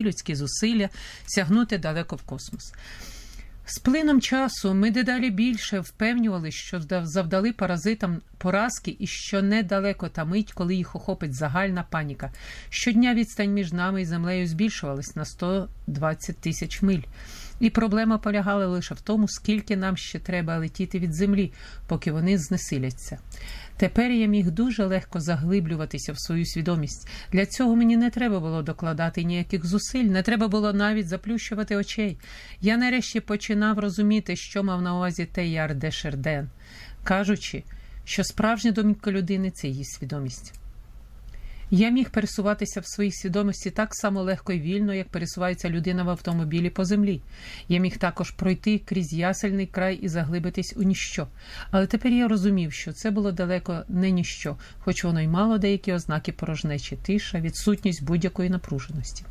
людські зусилля сягнути далеко в космос. З плином часу ми дедалі більше впевнювали, що завдали паразитам поразки і що недалеко та мить, коли їх охопить загальна паніка. Щодня відстань між нами і землею збільшувалась на 120 тисяч миль. І проблема полягала лише в тому, скільки нам ще треба летіти від землі, поки вони знесиляться. Тепер я міг дуже легко заглиблюватися в свою свідомість. Для цього мені не треба було докладати ніяких зусиль, не треба було навіть заплющувати очей. Я нарешті починав розуміти, що мав на увазі Теяр де Шерден, кажучи, що справжня домівка людини це її свідомість. Я міг пересуватися в своїй свідомості так само легко і вільно, як пересувається людина в автомобілі по землі. Я міг також пройти крізь ясельний край і заглибитись у ніщо. Але тепер я розумів, що це було далеко не ніщо, хоч воно й мало деякі ознаки порожнечі, тиша, відсутність будь-якої напруженості.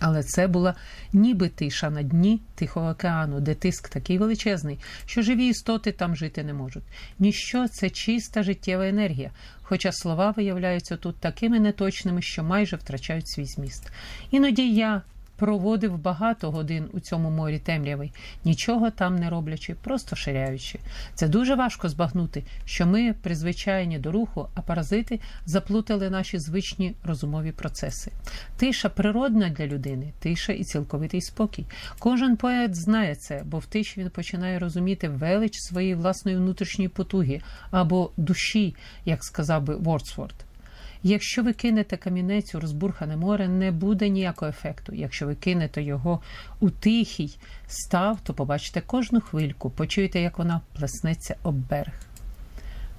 Але це була ніби тиша на дні Тихого океану, де тиск такий величезний, що живі істоти там жити не можуть. Ніщо це чиста життєва енергія, хоча слова виявляються тут такими неточними, що майже втрачають свій зміст. Іноді я проводив багато годин у цьому морі темряви, нічого там не роблячи, просто ширяючи. Це дуже важко збагнути, що ми призвичайні до руху, а паразити заплутали наші звичні розумові процеси. Тиша природна для людини, тиша і цілковитий спокій. Кожен поет знає це, бо в тиші він починає розуміти велич своєї власної внутрішньої потуги або душі, як сказав би Вордсворт. Якщо ви кинете камінець у розбурхане море, не буде ніякого ефекту. Якщо ви кинете його у тихий став, то побачите кожну хвильку, почуєте, як вона плеснеться об берег.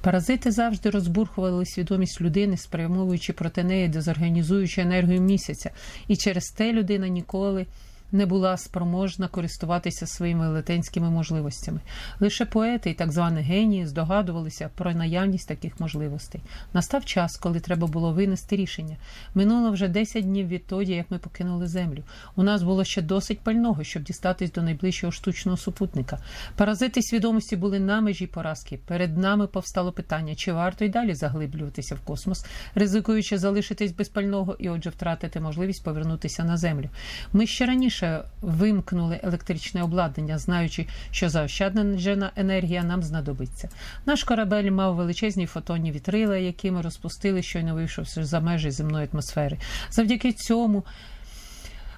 Паразити завжди розбурхували свідомість людини, спрямовуючи проти неї, дезорганізуючи енергію місяця, і через те людина ніколи не була спроможна користуватися своїми велетенськими можливостями. Лише поети і так звані генії здогадувалися про наявність таких можливостей. Настав час, коли треба було винести рішення. Минуло вже 10 днів відтоді, як ми покинули землю. У нас було ще досить пального, щоб дістатись до найближчого штучного супутника. Паразити свідомості були на межі поразки. Перед нами повстало питання, чи варто й далі заглиблюватися в космос, ризикуючи залишитись без пального і, отже, втратити можливість повернутися на землю. Ми ще раніше раніше вимкнули електричне обладнання, знаючи, що заощаджена енергія нам знадобиться. Наш корабель мав величезні фотонні вітрила, які ми розпустили, щойно вийшовши за межі земної атмосфери. Завдяки цьому.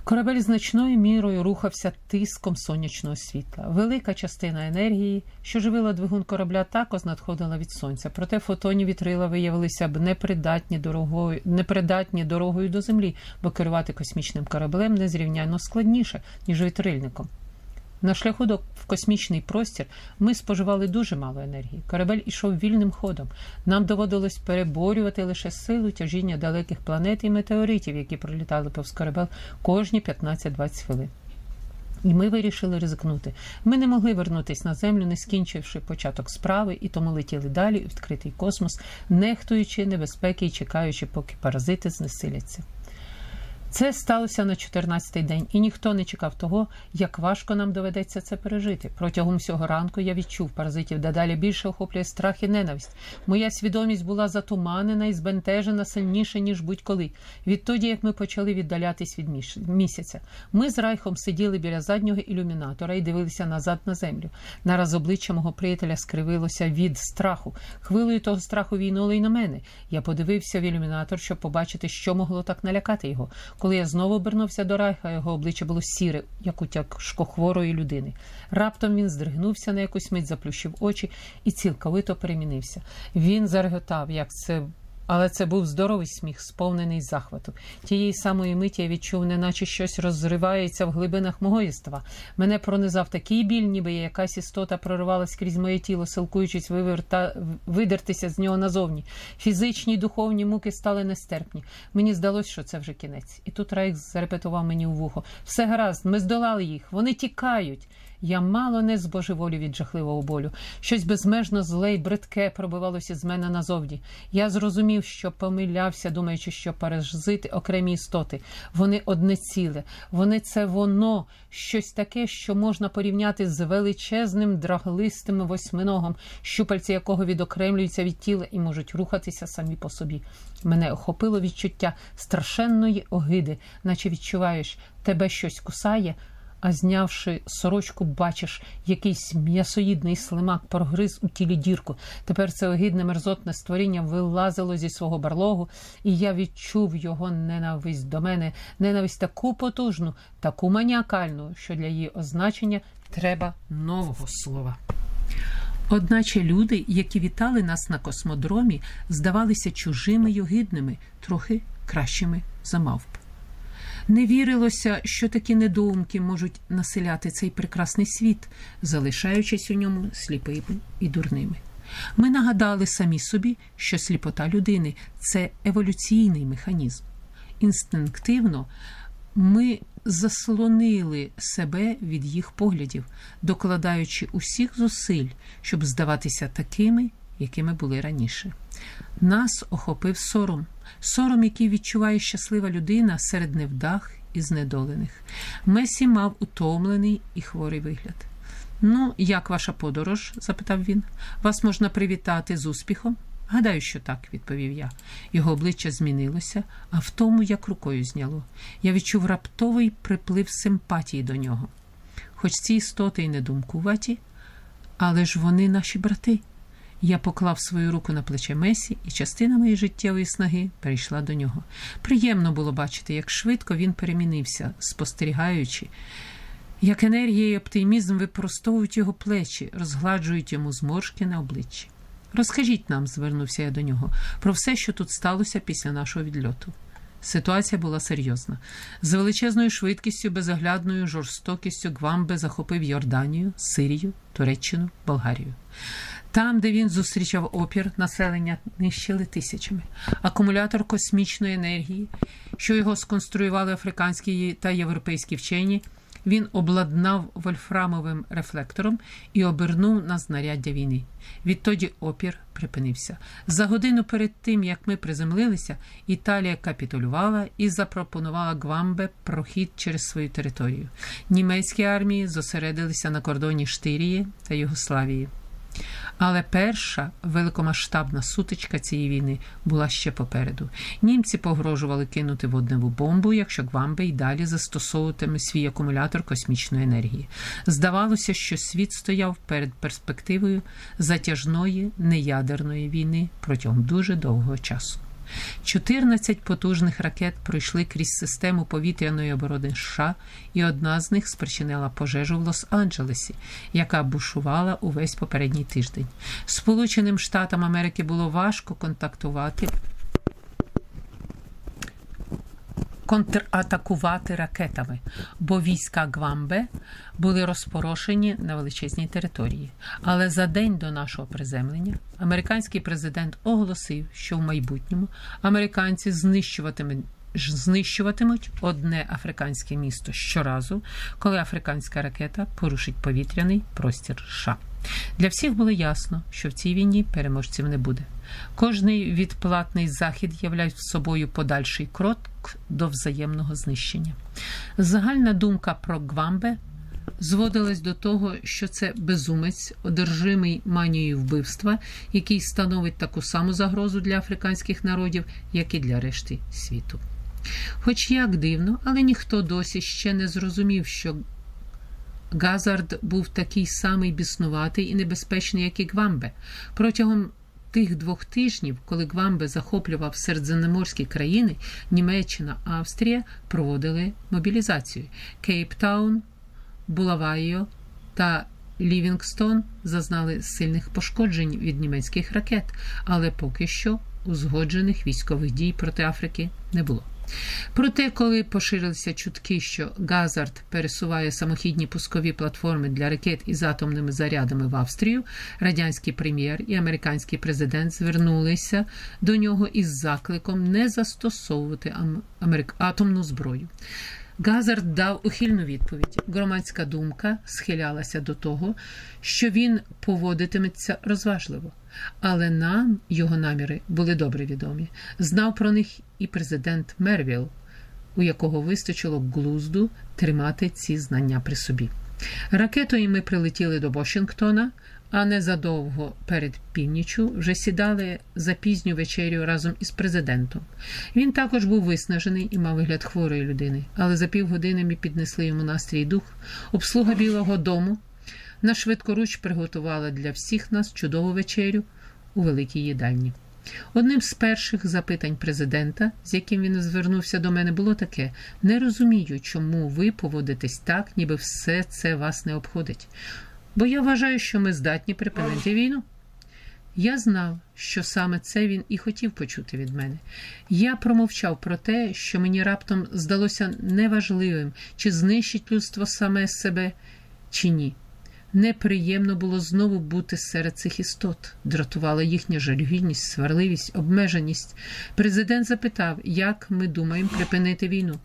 Корабель значною мірою рухався тиском сонячного світла. Велика частина енергії, що живила двигун корабля, також надходила від сонця. Проте фотонні вітрила виявилися б непридатні дорогою, непридатні дорогою до землі, бо керувати космічним кораблем незрівняно складніше, ніж вітрильником. На шляху до в космічний простір ми споживали дуже мало енергії. Корабель ішов вільним ходом. Нам доводилось переборювати лише силу тяжіння далеких планет і метеоритів, які пролітали повз корабель кожні 15-20 хвилин. І ми вирішили ризикнути. Ми не могли вернутися на землю, не скінчивши початок справи, і тому летіли далі у відкритий космос, нехтуючи небезпеки і чекаючи, поки паразити знесиляться. Це сталося на 14-й день, і ніхто не чекав того, як важко нам доведеться це пережити. Протягом всього ранку я відчув паразитів, де далі більше охоплює страх і ненависть. Моя свідомість була затуманена і збентежена сильніше, ніж будь-коли. Відтоді, як ми почали віддалятись від місяця. Ми з Райхом сиділи біля заднього ілюмінатора і дивилися назад на землю. Нараз обличчя мого приятеля скривилося від страху. Хвилею того страху війнуло й на мене. Я подивився в ілюмінатор, щоб побачити, що могло так налякати його. Коли я знову обернувся до Райха, його обличчя було сіре, як у тяжкохворої людини. Раптом він здригнувся на якусь мить, заплющив очі і цілковито перемінився. Він зареготав, як це але це був здоровий сміх, сповнений захвату. Тієї самої миті я відчув, неначе щось розривається в глибинах мого єства. Мене пронизав такий біль, ніби якась істота проривалась крізь моє тіло, силкуючись виверта... видертися з нього назовні. Фізичні й духовні муки стали нестерпні. Мені здалося, що це вже кінець. І тут Рейх зарепетував мені у вухо. Все гаразд, ми здолали їх, вони тікають. Я мало не збожеволів від жахливого болю. Щось безмежно зле й бридке пробивалося з мене назовні. Я зрозумів, що помилявся, думаючи, що паразити окремі істоти. Вони одне ціле, вони це воно, щось таке, що можна порівняти з величезним драглистим восьминогом, щупальці якого відокремлюються від тіла і можуть рухатися самі по собі. Мене охопило відчуття страшенної огиди, наче відчуваєш, тебе щось кусає. А знявши сорочку, бачиш, якийсь м'ясоїдний слимак прогриз у тілі дірку. Тепер це огидне мерзотне створіння вилазило зі свого барлогу, і я відчув його ненависть до мене, ненависть таку потужну, таку маніакальну, що для її означення треба нового слова. Одначе люди, які вітали нас на космодромі, здавалися чужими й огидними, трохи кращими за мавп. Не вірилося, що такі недоумки можуть населяти цей прекрасний світ, залишаючись у ньому сліпими і дурними. Ми нагадали самі собі, що сліпота людини це еволюційний механізм. Інстинктивно ми заслонили себе від їх поглядів, докладаючи усіх зусиль, щоб здаватися такими, якими були раніше. Нас охопив сором, сором, який відчуває щаслива людина серед невдах і знедолених. Месі мав утомлений і хворий вигляд. Ну, як ваша подорож? запитав він. Вас можна привітати з успіхом? Гадаю, що так, відповів я. Його обличчя змінилося, а в тому як рукою зняло. Я відчув раптовий приплив симпатії до нього. Хоч ці істоти й не думкуваті, але ж вони наші брати. Я поклав свою руку на плече Месі, і частина моєї життєвої снаги перейшла до нього. Приємно було бачити, як швидко він перемінився, спостерігаючи, як енергія і оптимізм випростовують його плечі, розгладжують йому зморшки на обличчі. Розкажіть нам, звернувся я до нього, про все, що тут сталося після нашого відльоту. Ситуація була серйозна. З величезною швидкістю, безоглядною жорстокістю Гвамбе захопив Йорданію, Сирію, Туреччину, Болгарію. Там, де він зустрічав опір, населення нищили тисячами. Акумулятор космічної енергії, що його сконструювали африканські та європейські вчені, він обладнав вольфрамовим рефлектором і обернув на знаряддя війни. Відтоді опір припинився. За годину перед тим, як ми приземлилися, Італія капітулювала і запропонувала Гвамбе прохід через свою територію. Німецькі армії зосередилися на кордоні Штирії та Югославії. Але перша великомасштабна сутичка цієї війни була ще попереду. Німці погрожували кинути водневу бомбу, якщо Гвамбе й далі застосовуватиме свій акумулятор космічної енергії. Здавалося, що світ стояв перед перспективою затяжної неядерної війни протягом дуже довгого часу. 14 потужних ракет пройшли крізь систему повітряної оборони США, і одна з них спричинила пожежу в Лос-Анджелесі, яка бушувала увесь попередній тиждень. Сполученим Штатам Америки було важко контактувати. Контратакувати ракетами, бо війська Гвамбе були розпорошені на величезній території. Але за день до нашого приземлення американський президент оголосив, що в майбутньому американці знищуватимуть. Знищуватимуть одне африканське місто щоразу, коли африканська ракета порушить повітряний простір США. Для всіх було ясно, що в цій війні переможців не буде. Кожний відплатний захід являє собою подальший крок до взаємного знищення. Загальна думка про Гвамбе зводилась до того, що це безумець, одержимий манією вбивства, який становить таку саму загрозу для африканських народів, як і для решти світу. Хоч як дивно, але ніхто досі ще не зрозумів, що Газард був такий самий біснуватий і небезпечний, як і Гвамбе. Протягом тих двох тижнів, коли Гвамбе захоплював середземноморські країни, Німеччина, Австрія проводили мобілізацію. Кейптаун, Булавайо та Лівінгстон зазнали сильних пошкоджень від німецьких ракет, але поки що узгоджених військових дій проти Африки не було. Проте, коли поширилися чутки, що Газард пересуває самохідні пускові платформи для ракет із атомними зарядами в Австрію, радянський прем'єр і американський президент звернулися до нього із закликом не застосовувати атомну зброю. Газард дав ухильну відповідь. Громадська думка схилялася до того, що він поводитиметься розважливо. Але нам його наміри були добре відомі. Знав про них і президент Мервіл, у якого вистачило глузду тримати ці знання при собі. Ракетою ми прилетіли до Вашингтона, а незадовго перед північю вже сідали за пізню вечерю разом із президентом. Він також був виснажений і мав вигляд хворої людини, але за півгодини ми піднесли йому настрій дух. Обслуга Білого дому на швидкоруч приготувала для всіх нас чудову вечерю у великій їдальні. Одним з перших запитань президента, з яким він звернувся до мене, було таке: не розумію, чому ви поводитесь так, ніби все це вас не обходить. Бо я вважаю, що ми здатні припинити війну. Я знав, що саме це він і хотів почути від мене. Я промовчав про те, що мені раптом здалося неважливим, чи знищить людство саме себе, чи ні. Неприємно було знову бути серед цих істот, дратувала їхня жалюгідність, сварливість, обмеженість. Президент запитав, як ми думаємо припинити війну.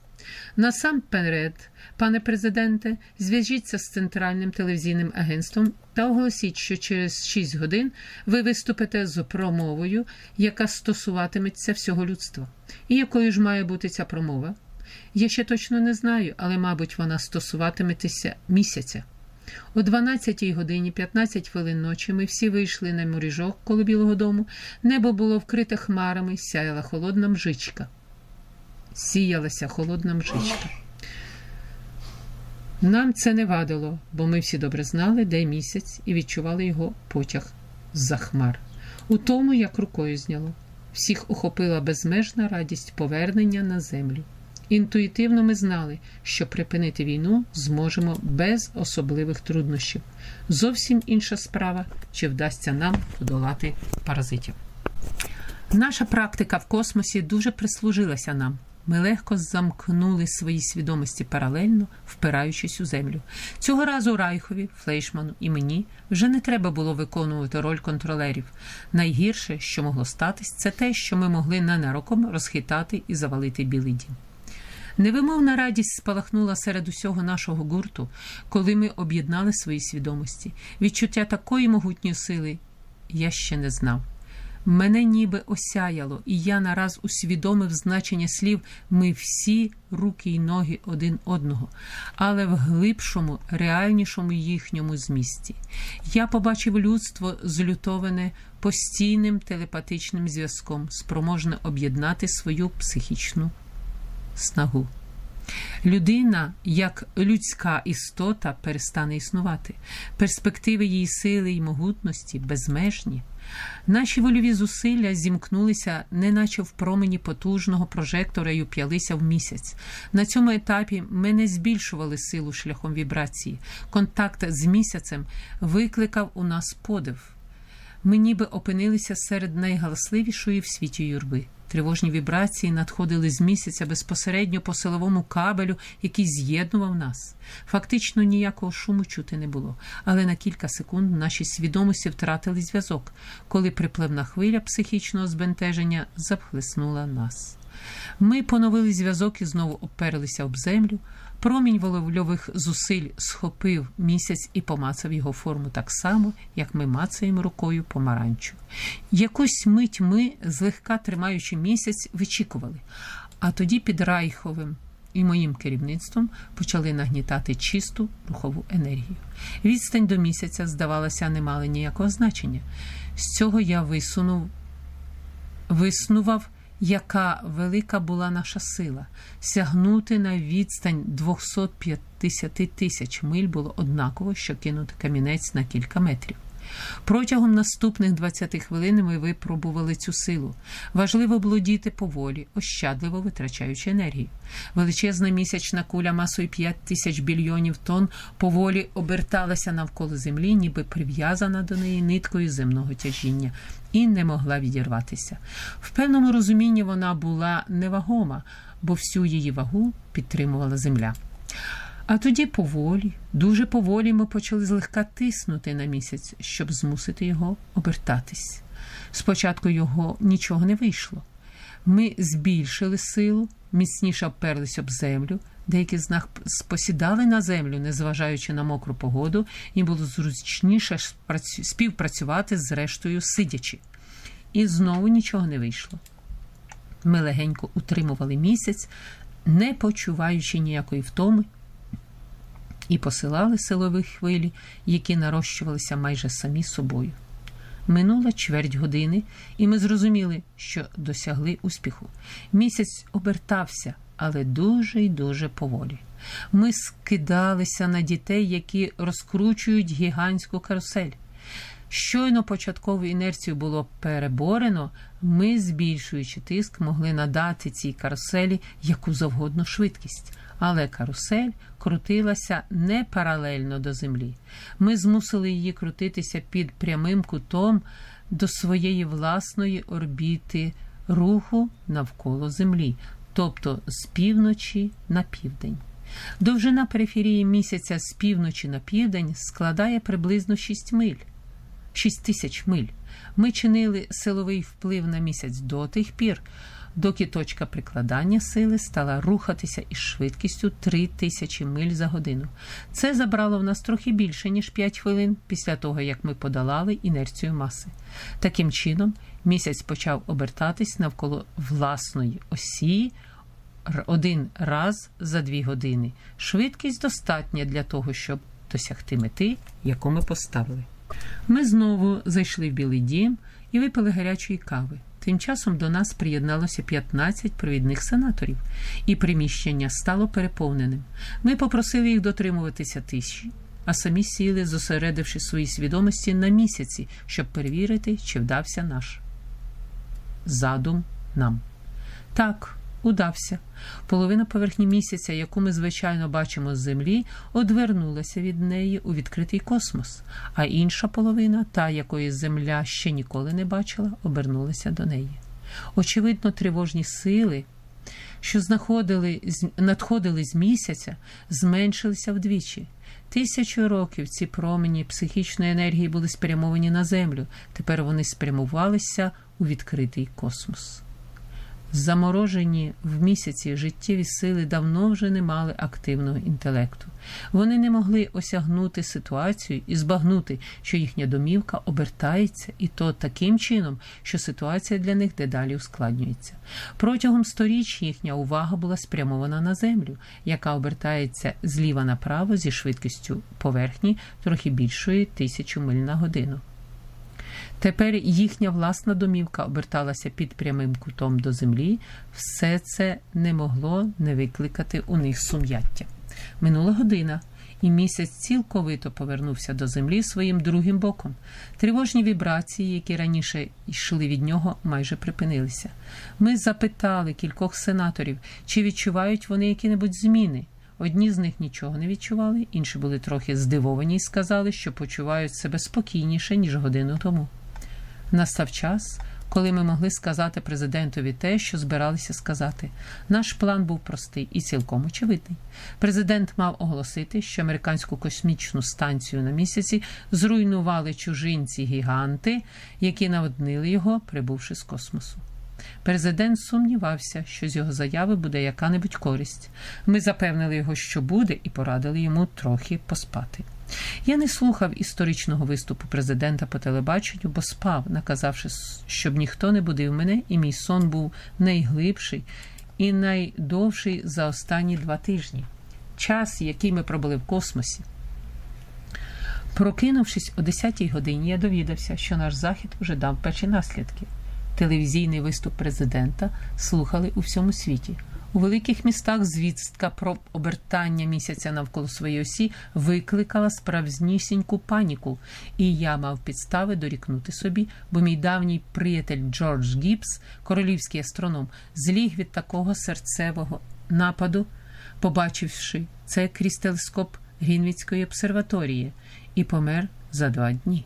Насамперед, пане президенте, зв'яжіться з центральним телевізійним агентством та оголосіть, що через 6 годин ви виступите з промовою, яка стосуватиметься всього людства. І якою ж має бути ця промова? Я ще точно не знаю, але, мабуть, вона стосуватиметься місяця. О 12 годині 15 хвилин ночі ми всі вийшли на моріжок коло Білого дому. Небо було вкрите хмарами, сяяла холодна мжичка. Сіялася холодна мжичка. Нам це не вадило, бо ми всі добре знали, де місяць, і відчували його потяг з-за хмар. У тому, як рукою зняло. Всіх охопила безмежна радість повернення на землю. Інтуїтивно ми знали, що припинити війну зможемо без особливих труднощів. Зовсім інша справа, чи вдасться нам подолати паразитів. Наша практика в космосі дуже прислужилася нам. Ми легко замкнули свої свідомості паралельно, впираючись у землю. Цього разу Райхові, Флейшману і мені вже не треба було виконувати роль контролерів. Найгірше, що могло статись, це те, що ми могли ненароком розхитати і завалити білий дім. Невимовна радість спалахнула серед усього нашого гурту, коли ми об'єднали свої свідомості. Відчуття такої могутньої сили я ще не знав. Мене ніби осяяло, і я нараз усвідомив значення слів ми всі руки й ноги один одного, але в глибшому, реальнішому їхньому змісті. Я побачив людство злютоване постійним телепатичним зв'язком, спроможне об'єднати свою психічну снагу. Людина, як людська істота, перестане існувати. Перспективи її сили і могутності безмежні. Наші вольові зусилля зімкнулися, неначе в промені потужного прожектора й уп'ялися в місяць. На цьому етапі ми не збільшували силу шляхом вібрації. Контакт з місяцем викликав у нас подив. Ми ніби опинилися серед найгаласливішої в світі юрби. Тривожні вібрації надходили з місяця безпосередньо по силовому кабелю, який з'єднував нас. Фактично ніякого шуму чути не було, але на кілька секунд наші свідомості втратили зв'язок, коли припливна хвиля психічного збентеження захлеснула нас. Ми поновили зв'язок і знову оперлися об землю. Промінь воловльових зусиль схопив місяць і помацав його форму так само, як ми мацаємо рукою помаранчу. Якусь мить ми, злегка тримаючи місяць, вичікували, а тоді під Райховим і моїм керівництвом почали нагнітати чисту рухову енергію. Відстань до місяця, здавалося, не мала ніякого значення. З цього я висунув, виснував яка велика була наша сила. Сягнути на відстань 250 тисяч миль було однаково, що кинути камінець на кілька метрів. Протягом наступних 20 хвилин ми випробували цю силу. Важливо було діти поволі, ощадливо витрачаючи енергію. Величезна місячна куля масою 5 тисяч більйонів тонн поволі оберталася навколо землі, ніби прив'язана до неї ниткою земного тяжіння, і не могла відірватися. В певному розумінні вона була невагома, бо всю її вагу підтримувала земля. А тоді поволі, дуже поволі ми почали злегка тиснути на місяць, щоб змусити його обертатись. Спочатку його нічого не вийшло. Ми збільшили силу, міцніше обперлись об землю, Деякі з нас спосідали на землю, незважаючи на мокру погоду, і було зручніше співпрацювати з рештою сидячи. І знову нічого не вийшло. Ми легенько утримували місяць, не почуваючи ніякої втоми, і посилали силові хвилі, які нарощувалися майже самі собою. Минула чверть години, і ми зрозуміли, що досягли успіху. Місяць обертався, але дуже й дуже поволі. Ми скидалися на дітей, які розкручують гігантську карусель. Щойно початкову інерцію було переборено, ми, збільшуючи тиск, могли надати цій каруселі яку завгодно швидкість. Але карусель крутилася не паралельно до землі. Ми змусили її крутитися під прямим кутом до своєї власної орбіти руху навколо землі, тобто з півночі на південь. Довжина периферії місяця з півночі на південь складає приблизно 6 миль. 6 тисяч миль. Ми чинили силовий вплив на місяць до тих пір, доки точка прикладання сили стала рухатися із швидкістю 3 тисячі миль за годину. Це забрало в нас трохи більше, ніж 5 хвилин після того, як ми подолали інерцію маси. Таким чином, місяць почав обертатись навколо власної осі. Один раз за дві години. Швидкість достатня для того, щоб досягти мети, яку ми поставили. Ми знову зайшли в Білий дім і випили гарячої кави. Тим часом до нас приєдналося 15 провідних сенаторів, і приміщення стало переповненим. Ми попросили їх дотримуватися тиші, а самі сіли, зосередивши свої свідомості на місяці, щоб перевірити, чи вдався наш задум нам. Так, удався. Половина поверхні місяця, яку ми звичайно бачимо з землі, одвернулася від неї у відкритий космос, а інша половина, та якої земля ще ніколи не бачила, обернулася до неї. Очевидно, тривожні сили. Що знаходили, надходили з місяця, зменшилися вдвічі. Тисячу років ці промені психічної енергії були спрямовані на землю. Тепер вони спрямувалися у відкритий космос. Заморожені в місяці життєві сили давно вже не мали активного інтелекту. Вони не могли осягнути ситуацію і збагнути, що їхня домівка обертається, і то таким чином, що ситуація для них дедалі ускладнюється. Протягом сторіч їхня увага була спрямована на землю, яка обертається зліва направо зі швидкістю поверхні трохи більшої тисячу миль на годину. Тепер їхня власна домівка оберталася під прямим кутом до землі, все це не могло не викликати у них сум'яття. Минула година, і місяць цілковито повернувся до землі своїм другим боком. Тривожні вібрації, які раніше йшли від нього, майже припинилися. Ми запитали кількох сенаторів, чи відчувають вони які-небудь зміни. Одні з них нічого не відчували, інші були трохи здивовані і сказали, що почувають себе спокійніше, ніж годину тому. Настав час, коли ми могли сказати президентові те, що збиралися сказати. Наш план був простий і цілком очевидний. Президент мав оголосити, що американську космічну станцію на місяці зруйнували чужинці гіганти, які наводнили його, прибувши з космосу. Президент сумнівався, що з його заяви буде яка-небудь користь. Ми запевнили його, що буде, і порадили йому трохи поспати. Я не слухав історичного виступу президента по телебаченню, бо спав, наказавши, щоб ніхто не будив мене, і мій сон був найглибший і найдовший за останні два тижні. Час, який ми пробули в космосі. Прокинувшись о 10-й годині, я довідався, що наш захід уже дав перші наслідки. Телевізійний виступ президента слухали у всьому світі. У великих містах звістка про обертання місяця навколо своєї осі викликала справжнісіньку паніку, і я мав підстави дорікнути собі, бо мій давній приятель Джордж Гібс, королівський астроном, зліг від такого серцевого нападу, побачивши це крізь телескоп Грінвіцької обсерваторії, і помер за два дні.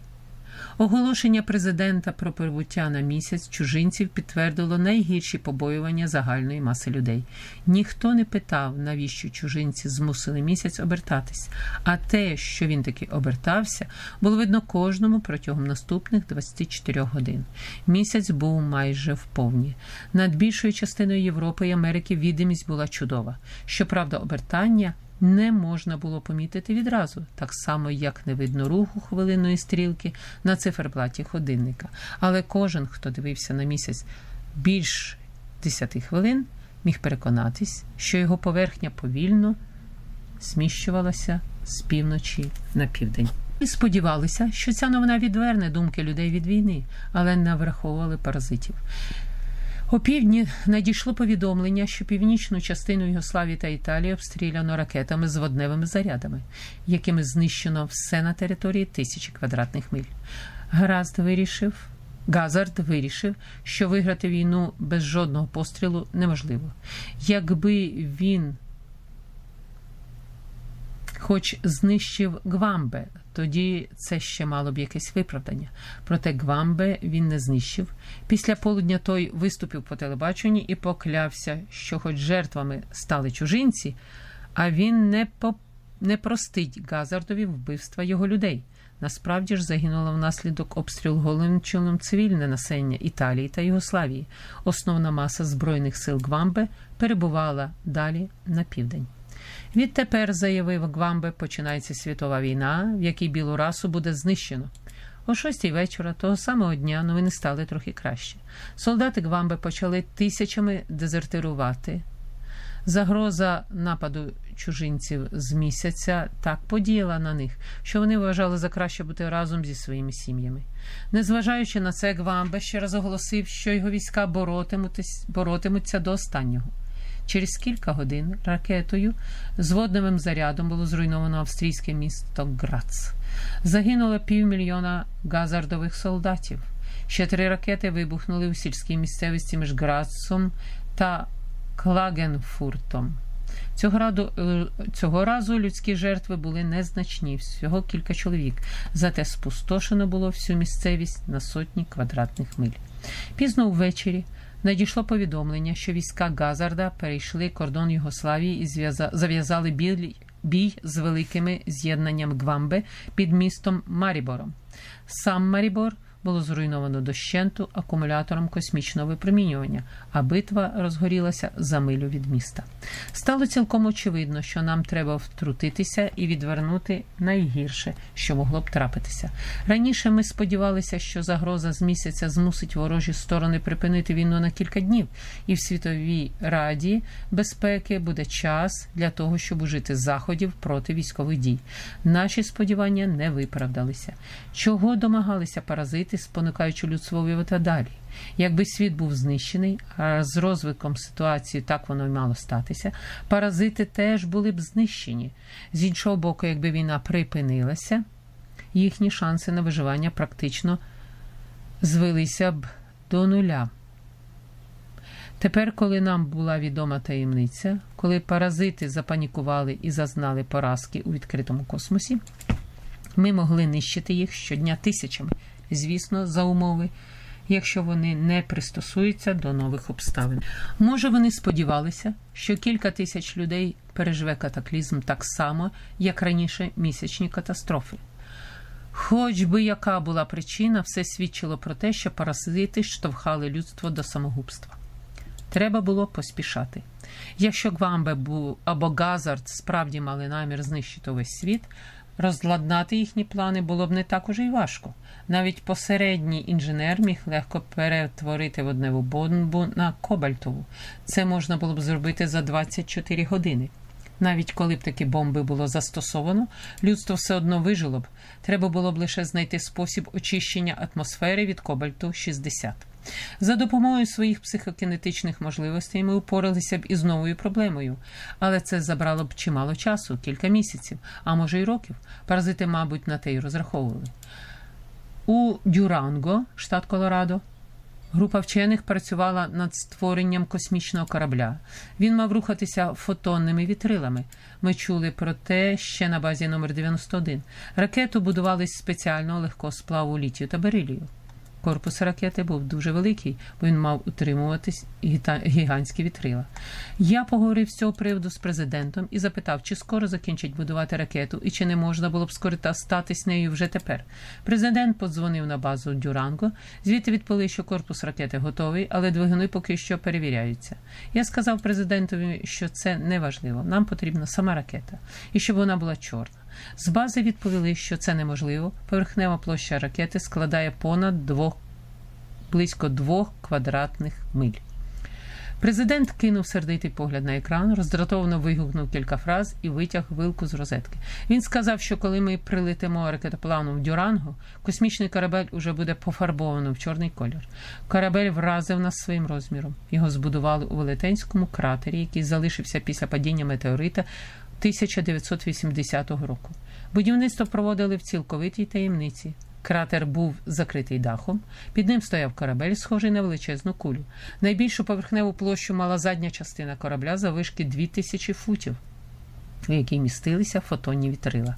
Оголошення президента про прибуття на місяць чужинців підтвердило найгірші побоювання загальної маси людей. Ніхто не питав, навіщо чужинці змусили місяць обертатись, а те, що він таки обертався, було видно кожному протягом наступних 24 годин. Місяць був майже вповні. Над більшою частиною Європи і Америки відомість була чудова. Щоправда, обертання не можна було помітити відразу, так само, як не видно руху хвилинної стрілки на циферблаті годинника. Але кожен, хто дивився на місяць більш 10 хвилин, міг переконатись, що його поверхня повільно зміщувалася з півночі на південь. І сподівалися, що ця новина відверне думки людей від війни, але не враховували паразитів. О півдні надійшло повідомлення, що північну частину Югославії та Італії обстріляно ракетами з водневими зарядами, якими знищено все на території тисячі квадратних миль. Гаразд вирішив. Газард вирішив, що виграти війну без жодного пострілу неможливо. Якби він хоч знищив Гвамбе, тоді це ще мало б якесь виправдання. Проте Гвамбе він не знищив. Після полудня той виступив по телебаченні і поклявся, що, хоч жертвами стали чужинці, а він не по... не простить Газардові вбивства його людей. Насправді ж загинуло внаслідок обстрілу голим чином цивільне населення Італії та Югославії. Основна маса збройних сил Гвамбе перебувала далі на південь. Відтепер, заявив Гвамбе, починається світова війна, в якій білу расу буде знищено. О шостій вечора того самого дня новини стали трохи краще. Солдати Гвамбе почали тисячами дезертирувати. Загроза нападу чужинців з місяця так подіяла на них, що вони вважали за краще бути разом зі своїми сім'ями. Незважаючи на це, Гвамбе ще раз оголосив, що його війська боротимуться до останнього. Через кілька годин ракетою з водневим зарядом було зруйновано австрійське місто Грац. Загинуло півмільйона газардових солдатів. Ще три ракети вибухнули у сільській місцевості між Грацом та Клагенфуртом. Цього, раду, цього разу людські жертви були незначні, всього кілька чоловік, зате спустошено було всю місцевість на сотні квадратних миль. Пізно ввечері надійшло повідомлення, що війська Газарда перейшли кордон Югославії і зав'язали бій, з великими з'єднанням Гвамби під містом Марібором. Сам Марібор було зруйновано дощенту акумулятором космічного випромінювання, а битва розгорілася за милю від міста. Стало цілком очевидно, що нам треба втрутитися і відвернути найгірше, що могло б трапитися. Раніше ми сподівалися, що загроза з місяця змусить ворожі сторони припинити війну на кілька днів, і в світовій раді безпеки буде час для того, щоб ужити заходів проти військових дій. Наші сподівання не виправдалися. Чого домагалися паразити? Світи, спонукаючи людство воювати далі. Якби світ був знищений, а з розвитком ситуації так воно й мало статися, паразити теж були б знищені. З іншого боку, якби війна припинилася, їхні шанси на виживання практично звелися б до нуля. Тепер, коли нам була відома таємниця, коли паразити запанікували і зазнали поразки у відкритому космосі, ми могли нищити їх щодня тисячами звісно, за умови, якщо вони не пристосуються до нових обставин. Може, вони сподівалися, що кілька тисяч людей переживе катаклізм так само, як раніше місячні катастрофи. Хоч би яка була причина, все свідчило про те, що паразити штовхали людство до самогубства. Треба було поспішати. Якщо Гвамбе або Газард справді мали намір знищити весь світ, Розладнати їхні плани було б не так уже й важко. Навіть посередній інженер міг легко перетворити водневу бомбу на кобальтову. Це можна було б зробити за 24 години. Навіть коли б такі бомби було застосовано, людство все одно вижило б. Треба було б лише знайти спосіб очищення атмосфери від кобальту 60. За допомогою своїх психокінетичних можливостей ми упоралися б із новою проблемою, але це забрало б чимало часу, кілька місяців, а може й років. Паразити, мабуть, на те й розраховували. У Дюранго, штат Колорадо, Група вчених працювала над створенням космічного корабля. Він мав рухатися фотонними вітрилами. Ми чули про те ще на базі номер 91 Ракету будували з спеціального легкого сплаву літію та берилію. Корпус ракети був дуже великий, бо він мав утримуватись гігантські вітрила. Я поговорив з цього приводу з президентом і запитав, чи скоро закінчить будувати ракету і чи не можна було б скористатись нею вже тепер. Президент подзвонив на базу Дюранго, звідти відповіли, що корпус ракети готовий, але двигуни поки що перевіряються. Я сказав президентові, що це не важливо. Нам потрібна сама ракета і щоб вона була чорна. З бази відповіли, що це неможливо. Поверхнева площа ракети складає понад двох, близько двох квадратних миль. Президент кинув сердитий погляд на екран, роздратовано вигукнув кілька фраз і витяг вилку з розетки. Він сказав, що коли ми прилетимо ракетопланом в Дюранго, космічний корабель уже буде пофарбовано в чорний колір. Корабель вразив нас своїм розміром. Його збудували у велетенському кратері, який залишився після падіння метеорита 1980 року. Будівництво проводили в цілковитій таємниці. Кратер був закритий дахом, під ним стояв корабель, схожий на величезну кулю. Найбільшу поверхневу площу мала задня частина корабля за вишки 2000 футів в якій містилися фотонні вітрила.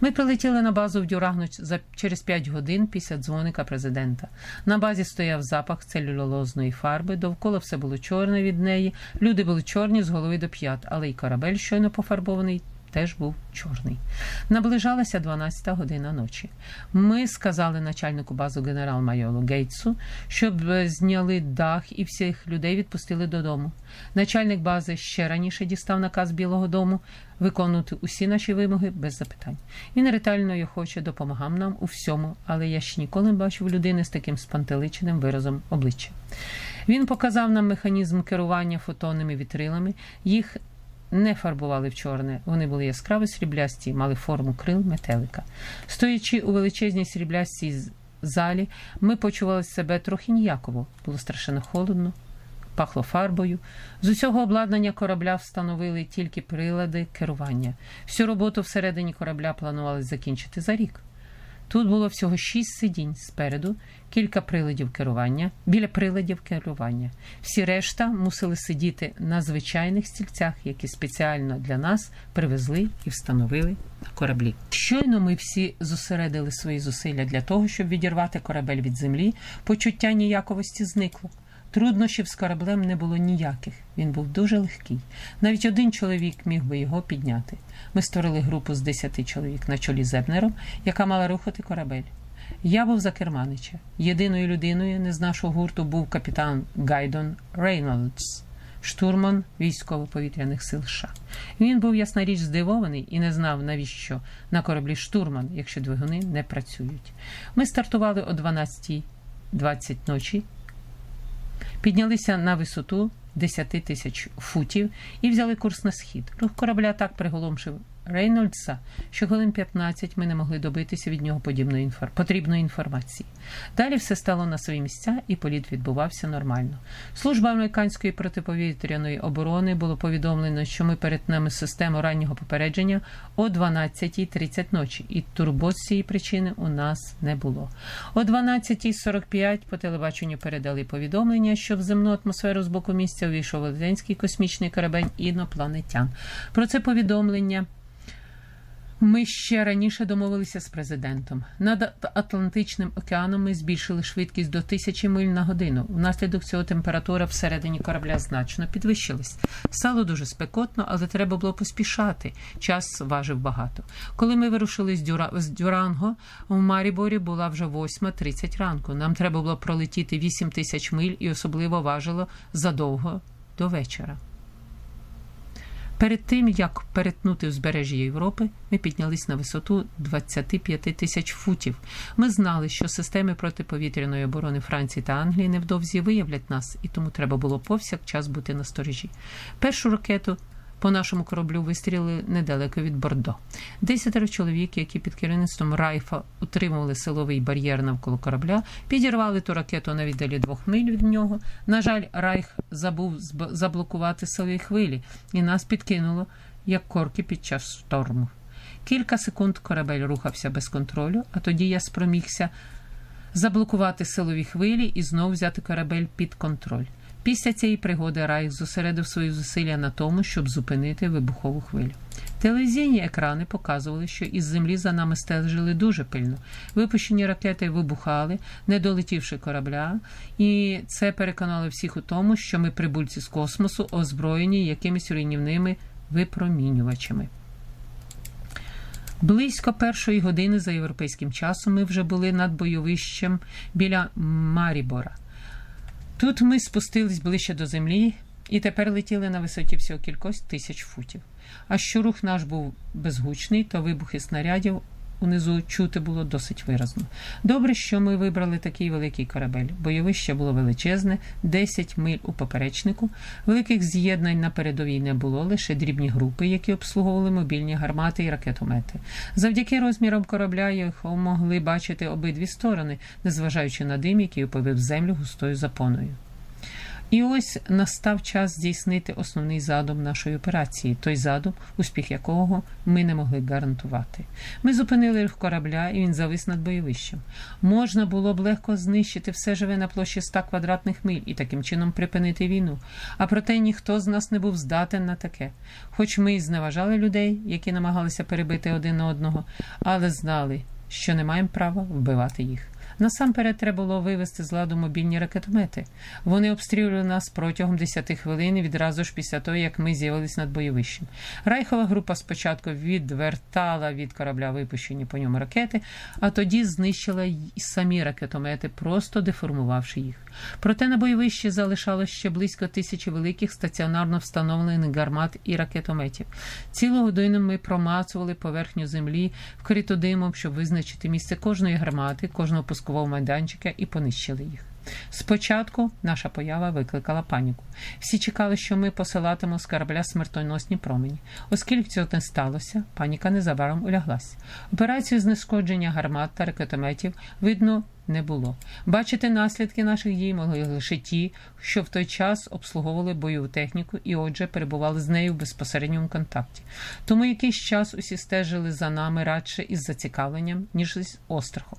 Ми прилетіли на базу в Дюрагну за через 5 годин після дзвоника президента. На базі стояв запах целюлозної фарби, довкола все було чорне від неї. Люди були чорні з голови до п'ят, але й корабель щойно пофарбований теж був чорний. Наближалася 12-та година ночі. Ми сказали начальнику базу генерал-майору Гейтсу, щоб е, зняли дах і всіх людей відпустили додому. Начальник бази ще раніше дістав наказ Білого Дому виконувати усі наші вимоги без запитань. Він ретельно і охоче допомагав нам у всьому, але я ще ніколи не бачив людини з таким спантеличеним виразом обличчя. Він показав нам механізм керування фотонними вітрилами. Їх не фарбували в чорне. Вони були яскраво сріблясті, мали форму крил метелика. Стоячи у величезній сріблястій залі, ми почували себе трохи ніяково. Було страшенно холодно, пахло фарбою. З усього обладнання корабля встановили тільки прилади керування. Всю роботу всередині корабля планували закінчити за рік. Тут було всього шість сидінь спереду, кілька приладів керування, біля приладів керування. Всі решта мусили сидіти на звичайних стільцях, які спеціально для нас привезли і встановили на кораблі. Щойно ми всі зосередили свої зусилля для того, щоб відірвати корабель від землі, почуття ніяковості зникло. Труднощів з кораблем не було ніяких. Він був дуже легкий. Навіть один чоловік міг би його підняти. Ми створили групу з десяти чоловік на чолі з Ебнером, яка мала рухати корабель. Я був за керманича. Єдиною людиною не з нашого гурту був капітан Гайдон Рейнолдс, штурман військово-повітряних сил США. Він був ясна річ здивований і не знав, навіщо на кораблі штурман, якщо двигуни не працюють. Ми стартували о 12.20 ночі піднялися на висоту 10 тисяч футів і взяли курс на схід. Рух корабля так приголомшив Рейнольдса, що хвилин 15 ми не могли добитися від нього подібної інфор... потрібної інформації. Далі все стало на свої місця, і політ відбувався нормально. Служба американської протиповітряної оборони було повідомлено, що ми перетнемо систему раннього попередження о 12.30 ночі, і турбот з цієї причини у нас не було. О 12.45 по телебаченню передали повідомлення, що в земну атмосферу з боку місця увійшов велетенський космічний корабель інопланетян. Про це повідомлення. Ми ще раніше домовилися з президентом. Над Атлантичним океаном ми збільшили швидкість до тисячі миль на годину. Внаслідок цього температура всередині корабля значно підвищилась. Стало дуже спекотно, але треба було поспішати. Час важив багато. Коли ми вирушили з, Дюра... з Дюранго, у Маріборі була вже 8.30 ранку. Нам треба було пролетіти 8 тисяч миль і особливо важило задовго до вечора. Перед тим, як перетнути узбережжя Європи, ми піднялись на висоту 25 тисяч футів. Ми знали, що системи протиповітряної оборони Франції та Англії невдовзі виявлять нас, і тому треба було повсякчас бути на сторожі. Першу ракету по нашому кораблю вистрілили недалеко від Бордо. Десятеро чоловік, які під керівництвом Райфа утримували силовий бар'єр навколо корабля, підірвали ту ракету на віддалі двох миль від нього. На жаль, Райх забув заблокувати силові хвилі, і нас підкинуло як корки під час шторму. Кілька секунд корабель рухався без контролю, а тоді я спромігся заблокувати силові хвилі і знову взяти корабель під контроль. Після цієї пригоди Райх зосередив свої зусилля на тому, щоб зупинити вибухову хвилю. Телевізійні екрани показували, що із землі за нами стежили дуже пильно. Випущені ракети вибухали, не долетівши корабля, і це переконало всіх у тому, що ми прибульці з космосу озброєні якимись руйнівними випромінювачами. Близько першої години за європейським часом ми вже були над бойовищем біля Марібора. Тут ми спустились ближче до землі і тепер летіли на висоті всього кількох тисяч футів. А що рух наш був безгучний, то вибухи снарядів унизу чути було досить виразно. Добре, що ми вибрали такий великий корабель. Бойовище було величезне, 10 миль у поперечнику. Великих з'єднань на передовій не було, лише дрібні групи, які обслуговували мобільні гармати і ракетомети. Завдяки розмірам корабля їх могли бачити обидві сторони, незважаючи на дим, який оповив землю густою запоною. І ось настав час здійснити основний задум нашої операції, той задум, успіх якого ми не могли гарантувати. Ми зупинили рух корабля, і він завис над бойовищем. Можна було б легко знищити все живе на площі 100 квадратних миль і таким чином припинити війну. А проте ніхто з нас не був здатен на таке. Хоч ми і зневажали людей, які намагалися перебити один одного, але знали, що не маємо права вбивати їх. Насамперед треба було вивести з ладу мобільні ракетомети. Вони обстрілювали нас протягом 10 хвилин відразу ж після того, як ми з'явилися над бойовищем. Райхова група спочатку відвертала від корабля випущені по ньому ракети, а тоді знищила й самі ракетомети, просто деформувавши їх. Проте на бойовищі залишалось ще близько тисячі великих стаціонарно встановлених гармат і ракетометів. Цілу годину ми промацували поверхню землі, вкриту димом, щоб визначити місце кожної гармати, кожного пускового майданчика і понищили їх. Спочатку наша поява викликала паніку. Всі чекали, що ми посилатимемо з корабля смертоносні промені. Оскільки цього не сталося, паніка незабаром уляглася. Операцію знешкодження гармат та ракетометів видно не було. Бачити наслідки наших дій могли лише ті, що в той час обслуговували бойову техніку і, отже, перебували з нею в безпосередньому контакті. Тому якийсь час усі стежили за нами радше із зацікавленням, ніж із острахом.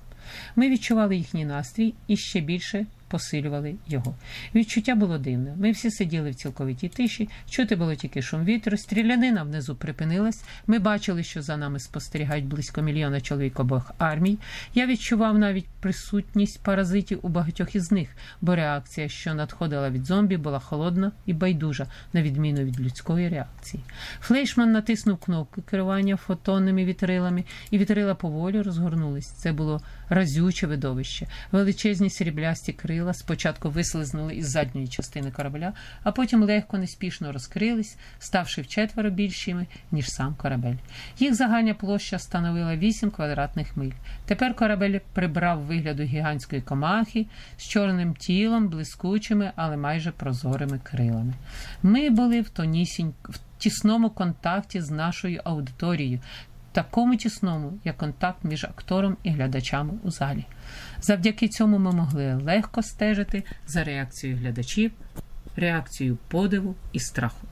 Ми відчували їхній настрій і ще більше посилювали його. Відчуття було дивне. Ми всі сиділи в цілковитій тиші, чути було тільки шум вітру, стрілянина внизу припинилась. Ми бачили, що за нами спостерігають близько мільйона чоловік обох армій. Я відчував навіть присутність паразитів у багатьох із них, бо реакція, що надходила від зомбі, була холодна і байдужа, на відміну від людської реакції. Флейшман натиснув кнопки керування фотонними вітрилами, і вітрила поволі розгорнулись. Це було разюче видовище, величезні сріблясті крила спочатку вислизнули із задньої частини корабля, а потім легко неспішно розкрились, ставши вчетверо більшими, ніж сам корабель. Їх загальна площа становила 8 квадратних миль. Тепер корабель прибрав вигляду гігантської комахи з чорним тілом, блискучими, але майже прозорими крилами. Ми були в тонісінь в тісному контакті з нашою аудиторією, такому тісному, як контакт між актором і глядачами у залі. Завдяки цьому ми могли легко стежити за реакцією глядачів, реакцією подиву і страху.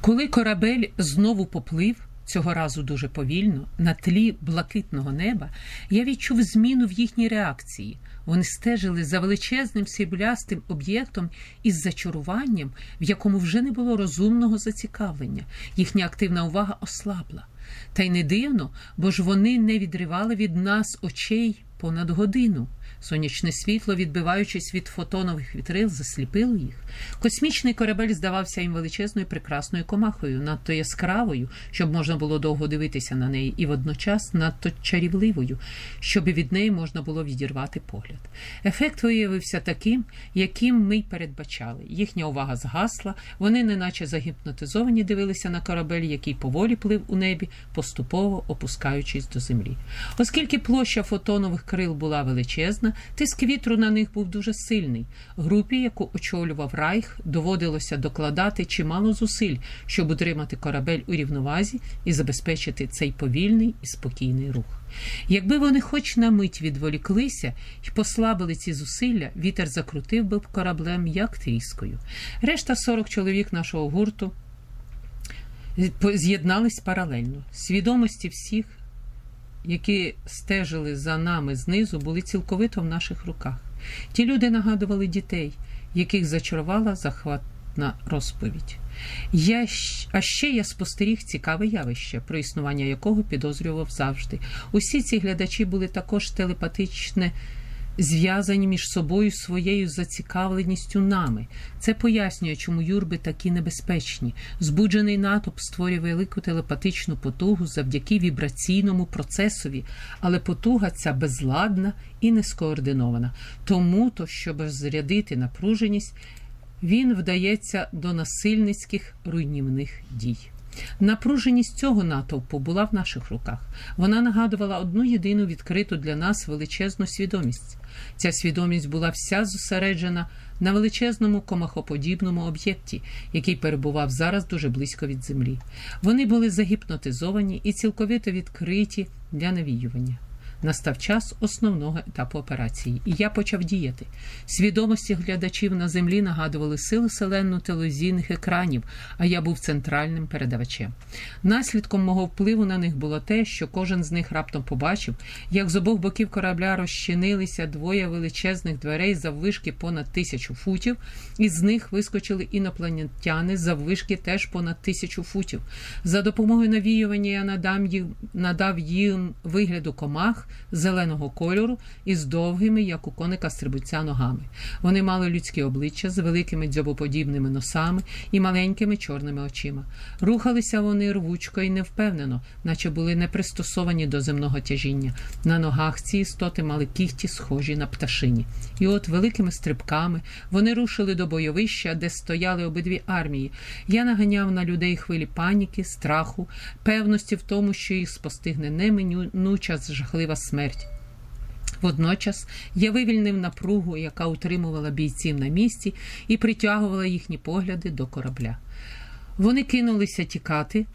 Коли корабель знову поплив, цього разу дуже повільно, на тлі блакитного неба, я відчув зміну в їхній реакції. Вони стежили за величезним сріблястим об'єктом із зачаруванням, в якому вже не було розумного зацікавлення. Їхня активна увага ослабла. Та й не дивно, бо ж вони не відривали від нас очей понад годину. Сонячне світло, відбиваючись від фотонових вітрил, засліпило їх. Космічний корабель здавався їм величезною прекрасною комахою, надто яскравою, щоб можна було довго дивитися на неї, і водночас надто чарівливою, щоб від неї можна було відірвати погляд. Ефект виявився таким, яким ми й передбачали. Їхня увага згасла, вони, неначе загіпнотизовані, дивилися на корабель, який поволі плив у небі, поступово опускаючись до землі. Оскільки площа фотонових крил була величезна, тиск вітру на них був дуже сильний. Групі, яку очолював Райх, доводилося докладати чимало зусиль, щоб утримати корабель у рівновазі і забезпечити цей повільний і спокійний рух. Якби вони хоч на мить відволіклися і послабили ці зусилля, вітер закрутив би кораблем як тріскою. Решта 40 чоловік нашого гурту з'єднались паралельно. Свідомості всіх які стежили за нами знизу, були цілковито в наших руках. Ті люди нагадували дітей, яких зачарувала захватна розповідь. Я, А ще я спостеріг цікаве явище, про існування якого підозрював завжди. Усі ці глядачі були також телепатичне зв'язані між собою своєю зацікавленістю нами. Це пояснює, чому юрби такі небезпечні. Збуджений натовп створює велику телепатичну потугу завдяки вібраційному процесові, але потуга ця безладна і нескоординована. Тому то, щоб зрядити напруженість, він вдається до насильницьких руйнівних дій. Напруженість цього натовпу була в наших руках. Вона нагадувала одну єдину відкриту для нас величезну свідомість. Ця свідомість була вся зосереджена на величезному комахоподібному об'єкті, який перебував зараз дуже близько від землі. Вони були загіпнотизовані і цілковито відкриті для навіювання. Настав час основного етапу операції, і я почав діяти. Свідомості глядачів на землі нагадували сили селенну телевізійних екранів, а я був центральним передавачем. Наслідком мого впливу на них було те, що кожен з них раптом побачив, як з обох боків корабля розчинилися двоє величезних дверей заввишки понад тисячу футів, і з них вискочили інопланетяни заввишки теж понад тисячу футів. За допомогою навіювання я надам їм, надав їм вигляду комах зеленого кольору і з довгими, як у коника стрибуця, ногами. Вони мали людські обличчя з великими дзьобоподібними носами і маленькими чорними очима. Рухалися вони рвучко і невпевнено, наче були не пристосовані до земного тяжіння. На ногах ці істоти мали кіхті, схожі на пташині. І от великими стрибками вони рушили до бойовища, де стояли обидві армії. Я наганяв на людей хвилі паніки, страху, певності в тому, що їх спостигне неминуча жахлива смерть. Водночас я вивільнив напругу, яка утримувала бійців на місці, і притягувала їхні погляди до корабля. Вони кинулися тікати.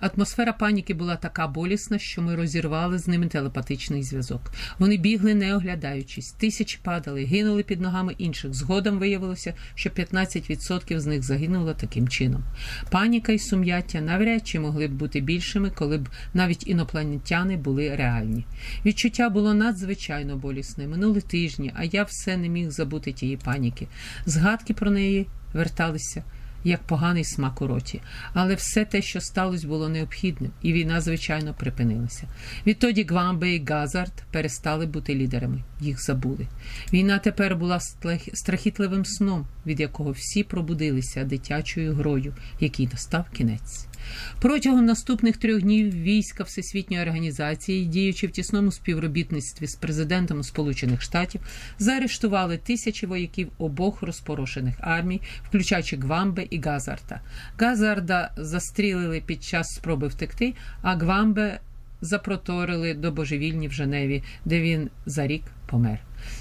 Атмосфера паніки була така болісна, що ми розірвали з ними телепатичний зв'язок. Вони бігли, не оглядаючись, тисячі падали, гинули під ногами інших. Згодом виявилося, що 15% з них загинуло таким чином. Паніка і сум'яття навряд чи могли б бути більшими, коли б навіть інопланетяни були реальні. Відчуття було надзвичайно болісне. Минули тижні, а я все не міг забути тієї паніки. Згадки про неї верталися як поганий смак у роті. Але все те, що сталося, було необхідним, і війна, звичайно, припинилася. Відтоді Гвамбе і Газард перестали бути лідерами, їх забули. Війна тепер була страхітливим сном, від якого всі пробудилися дитячою грою, який настав кінець. Протягом наступних трьох днів війська Всесвітньої організації, діючи в тісному співробітництві з президентом Сполучених Штатів, заарештували тисячі вояків обох розпорошених армій, включаючи Гвамбе і Газарта. Газарда застрілили під час спроби втекти, а Гвамбе запроторили до божевільні в Женеві, де він за рік помер.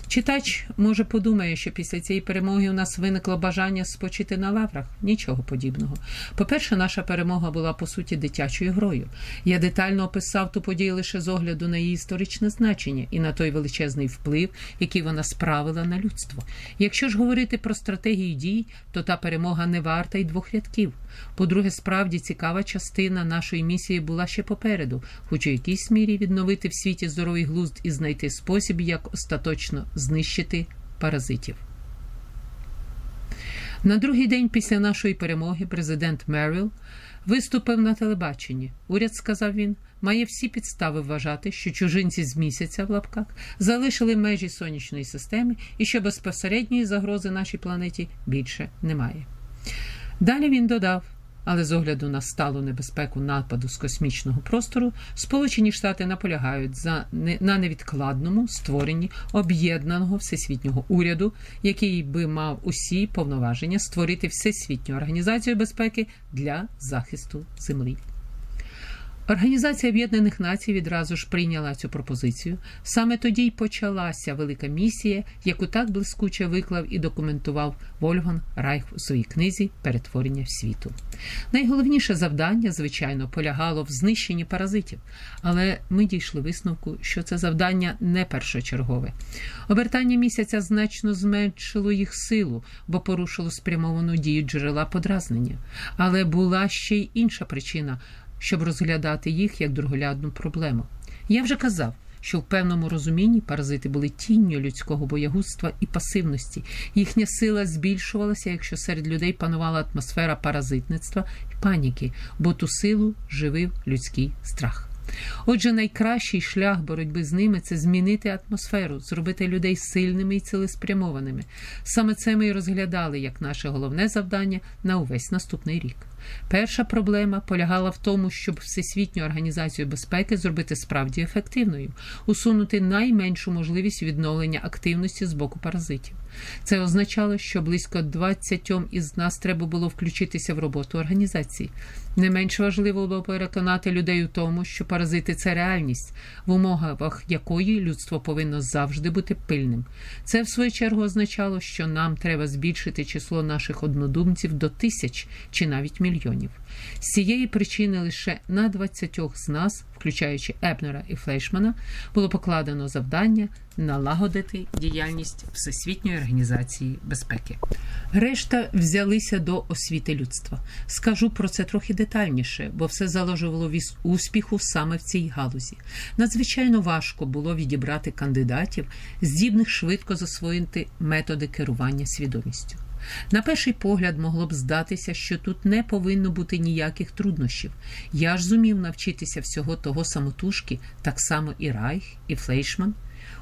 Читач, може, подумає, що після цієї перемоги у нас виникло бажання спочити на лаврах. Нічого подібного. По-перше, наша перемога була по суті дитячою грою. Я детально описав ту подію лише з огляду на її історичне значення і на той величезний вплив, який вона справила на людство. Якщо ж говорити про стратегію дій, то та перемога не варта й двох рядків. По-друге, справді цікава частина нашої місії була ще попереду, хоч у якійсь мірі відновити в світі здоровий глузд і знайти спосіб, як остаточно знищити паразитів. На другий день після нашої перемоги президент Меріл виступив на телебаченні. Уряд, сказав він, має всі підстави вважати, що чужинці з місяця в лапках залишили межі сонячної системи і що безпосередньої загрози нашій планеті більше немає. Далі він додав. Але з огляду на сталу небезпеку нападу з космічного простору, Сполучені Штати наполягають за на невідкладному створенні об'єднаного всесвітнього уряду, який би мав усі повноваження створити всесвітню організацію безпеки для захисту землі. Організація Об'єднаних Націй відразу ж прийняла цю пропозицію. Саме тоді й почалася велика місія, яку так блискуче виклав і документував Вольган Райх у своїй книзі Перетворення світу. Найголовніше завдання, звичайно, полягало в знищенні паразитів, але ми дійшли висновку, що це завдання не першочергове. Обертання місяця значно зменшило їх силу, бо порушило спрямовану дію джерела подразнення. Але була ще й інша причина щоб розглядати їх як другорядну проблему. Я вже казав, що в певному розумінні паразити були тінню людського боягузтва і пасивності. Їхня сила збільшувалася, якщо серед людей панувала атмосфера паразитництва і паніки, бо ту силу живив людський страх. Отже, найкращий шлях боротьби з ними це змінити атмосферу, зробити людей сильними і цілеспрямованими. Саме це ми і розглядали як наше головне завдання на увесь наступний рік. Перша проблема полягала в тому, щоб Всесвітню організацію безпеки зробити справді ефективною, усунути найменшу можливість відновлення активності з боку паразитів. Це означало, що близько 20 із нас треба було включитися в роботу організації. Не менш важливо було переконати людей у тому, що паразити це реальність, в умовах якої людство повинно завжди бути пильним. Це, в свою чергу, означало, що нам треба збільшити число наших однодумців до тисяч чи навіть мільйонів. З цієї причини лише на 20 з нас, включаючи Епнера і Флейшмана, було покладено завдання налагодити діяльність Всесвітньої організації безпеки. Решта взялися до освіти людства. Скажу про це трохи детальніше, бо все залежало від успіху саме в цій галузі. Надзвичайно важко було відібрати кандидатів, здібних швидко засвоїти методи керування свідомістю. На перший погляд могло б здатися, що тут не повинно бути ніяких труднощів. Я ж зумів навчитися всього того самотужки, так само і Райх, і Флейшман.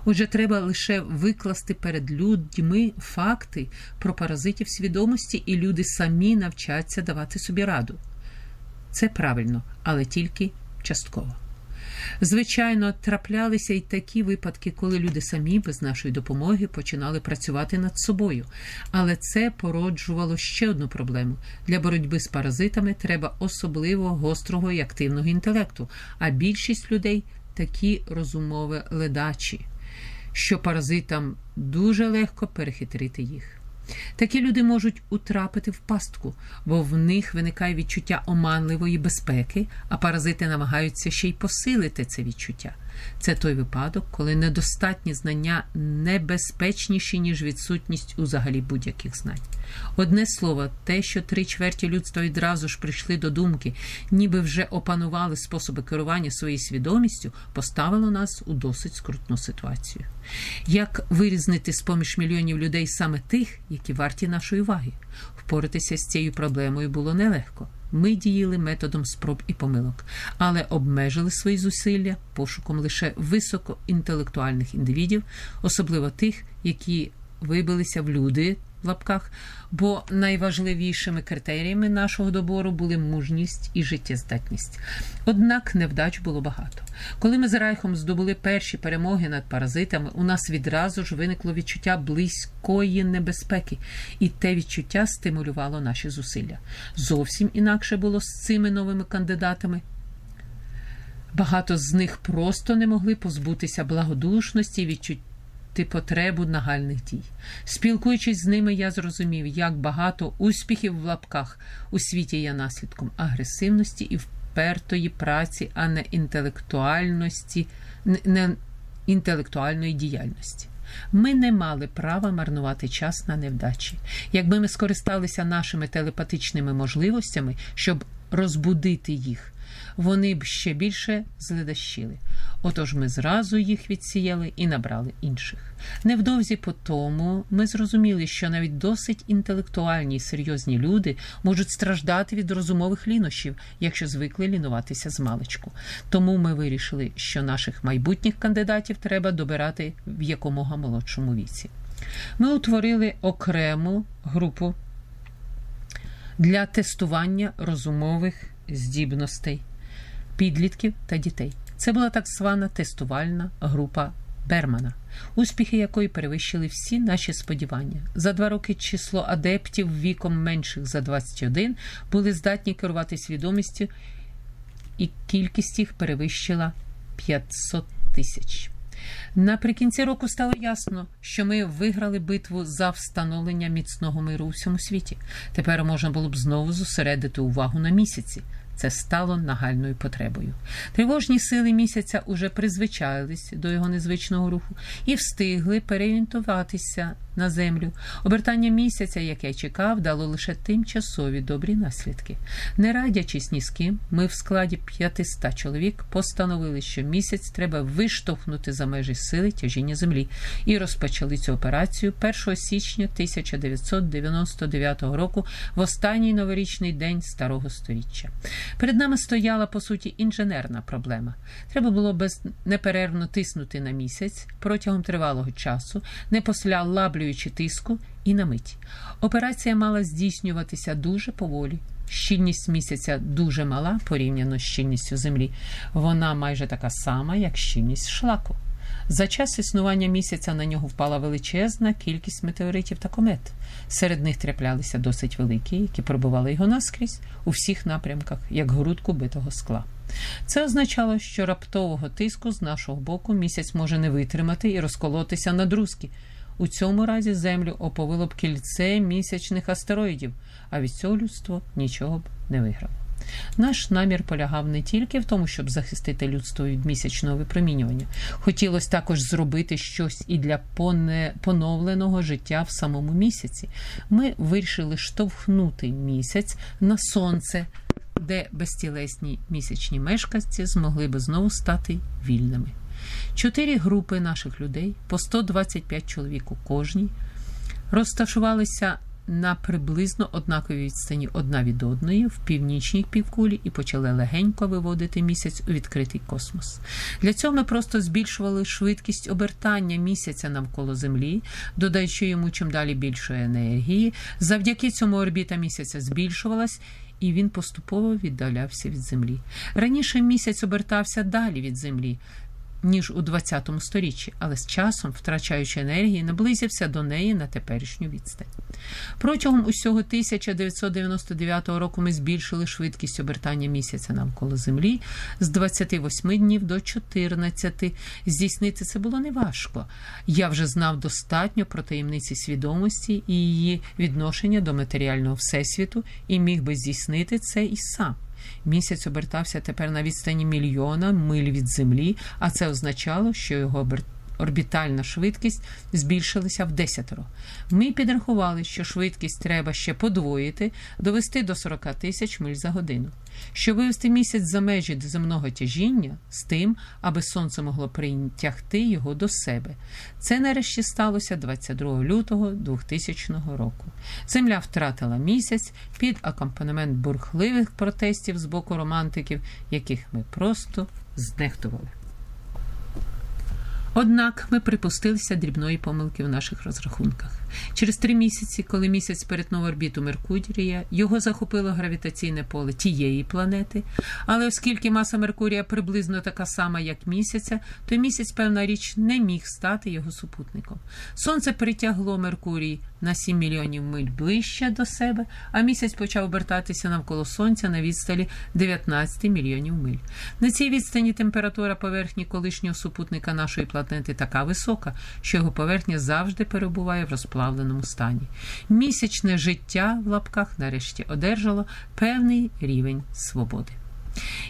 Отже, треба лише викласти перед людьми факти про паразитів свідомості, і люди самі навчаться давати собі раду. Це правильно, але тільки частково. Звичайно, траплялися й такі випадки, коли люди самі без нашої допомоги починали працювати над собою. Але це породжувало ще одну проблему: для боротьби з паразитами треба особливо гострого і активного інтелекту, а більшість людей такі розумові ледачі, що паразитам дуже легко перехитрити їх. Такі люди можуть утрапити в пастку, бо в них виникає відчуття оманливої безпеки, а паразити намагаються ще й посилити це відчуття. Це той випадок, коли недостатні знання небезпечніші, ніж відсутність узагалі будь-яких знань. Одне слово, те, що три чверті людства відразу ж прийшли до думки, ніби вже опанували способи керування своєю свідомістю, поставило нас у досить скрутну ситуацію. Як вирізнити з поміж мільйонів людей саме тих, які варті нашої уваги? Впоратися з цією проблемою було нелегко. Ми діяли методом спроб і помилок, але обмежили свої зусилля пошуком лише високоінтелектуальних індивідів, особливо тих, які вибилися в люди в лапках, бо найважливішими критеріями нашого добору були мужність і життєздатність. Однак невдач було багато. Коли ми з Райхом здобули перші перемоги над паразитами, у нас відразу ж виникло відчуття близької небезпеки, і те відчуття стимулювало наші зусилля. Зовсім інакше було з цими новими кандидатами. Багато з них просто не могли позбутися благодушності і відчуття потребу нагальних дій. Спілкуючись з ними, я зрозумів, як багато успіхів в лапках у світі є наслідком агресивності і впертої праці, а не інтелектуальності, не інтелектуальної діяльності. Ми не мали права марнувати час на невдачі. Якби ми скористалися нашими телепатичними можливостями, щоб розбудити їх, вони б ще більше зледащили. Отож ми зразу їх відсіяли і набрали інших. Невдовзі по тому ми зрозуміли, що навіть досить інтелектуальні і серйозні люди можуть страждати від розумових лінощів, якщо звикли лінуватися з маличку. Тому ми вирішили, що наших майбутніх кандидатів треба добирати в якомога молодшому віці. Ми утворили окрему групу для тестування розумових здібностей підлітків та дітей. Це була так звана тестувальна група Бермана, успіхи якої перевищили всі наші сподівання. За два роки число адептів віком менших за 21 були здатні керувати свідомістю, і кількість їх перевищила 500 тисяч. Наприкінці року стало ясно, що ми виграли битву за встановлення міцного миру у всьому світі. Тепер можна було б знову зосередити увагу на місяці. Це стало нагальною потребою. Тривожні сили місяця уже призвичаїлись до його незвичного руху і встигли переорієнтуватися на землю. Обертання місяця, яке чекав, дало лише тимчасові добрі наслідки. Не радячись ні з ким, ми в складі 500 чоловік постановили, що місяць треба виштовхнути за межі сили тяжіння землі, і розпочали цю операцію 1 січня 1999 року в останній новорічний день старого сторіччя. Перед нами стояла по суті інженерна проблема. Треба було безнеперервно тиснути на місяць протягом тривалого часу, не посля лаблюючи тиску і на мить. Операція мала здійснюватися дуже поволі. Щільність місяця дуже мала порівняно з щільністю землі. Вона майже така сама, як щільність шлаку. За час існування місяця на нього впала величезна кількість метеоритів та комет. Серед них траплялися досить великі, які пробували його наскрізь у всіх напрямках, як грудку битого скла. Це означало, що раптового тиску з нашого боку місяць може не витримати і розколотися на друзки. У цьому разі землю оповило б кільце місячних астероїдів, а від цього людство нічого б не виграло. Наш намір полягав не тільки в тому, щоб захистити людство від місячного випромінювання. Хотілося також зробити щось і для поновленого життя в самому місяці. Ми вирішили штовхнути місяць на сонце, де безтілесні місячні мешканці змогли би знову стати вільними. Чотири групи наших людей по 125 чоловік у кожній розташувалися на приблизно однаковій відстані одна від одної в північній півкулі і почали легенько виводити місяць у відкритий космос. Для цього ми просто збільшували швидкість обертання місяця навколо Землі, додаючи йому чим далі більшої енергії. Завдяки цьому орбіта місяця збільшувалась. І він поступово віддалявся від землі. Раніше місяць обертався далі від землі, ніж у 20 сторіччі, але з часом, втрачаючи енергії, наблизився до неї на теперішню відстань. Протягом усього 1999 року ми збільшили швидкість обертання місяця навколо Землі з 28 днів до 14. Здійснити це було неважко. Я вже знав достатньо про таємниці свідомості і її відношення до матеріального всесвіту і міг би здійснити це і сам. Місяць обертався тепер на відстані мільйона миль від землі, а це означало, що його обертання орбітальна швидкість збільшилася в десятеро. Ми підрахували, що швидкість треба ще подвоїти, довести до 40 тисяч миль за годину. Щоб вивести місяць за межі земного тяжіння з тим, аби сонце могло притягти його до себе. Це нарешті сталося 22 лютого 2000 року. Земля втратила місяць під акомпанемент бурхливих протестів з боку романтиків, яких ми просто знехтували. Однак ми припустилися дрібної помилки в наших розрахунках. Через три місяці, коли місяць перетнув орбіту Меркурія, його захопило гравітаційне поле тієї планети. Але оскільки маса Меркурія приблизно така сама, як місяця, то місяць, певна річ, не міг стати його супутником. Сонце притягло Меркурій на 7 мільйонів миль ближче до себе, а місяць почав обертатися навколо сонця на відсталі 19 мільйонів миль. На цій відстані температура поверхні колишнього супутника нашої планети така висока, що його поверхня завжди перебуває в розплавленому стані. Місячне життя в лапках нарешті одержало певний рівень свободи.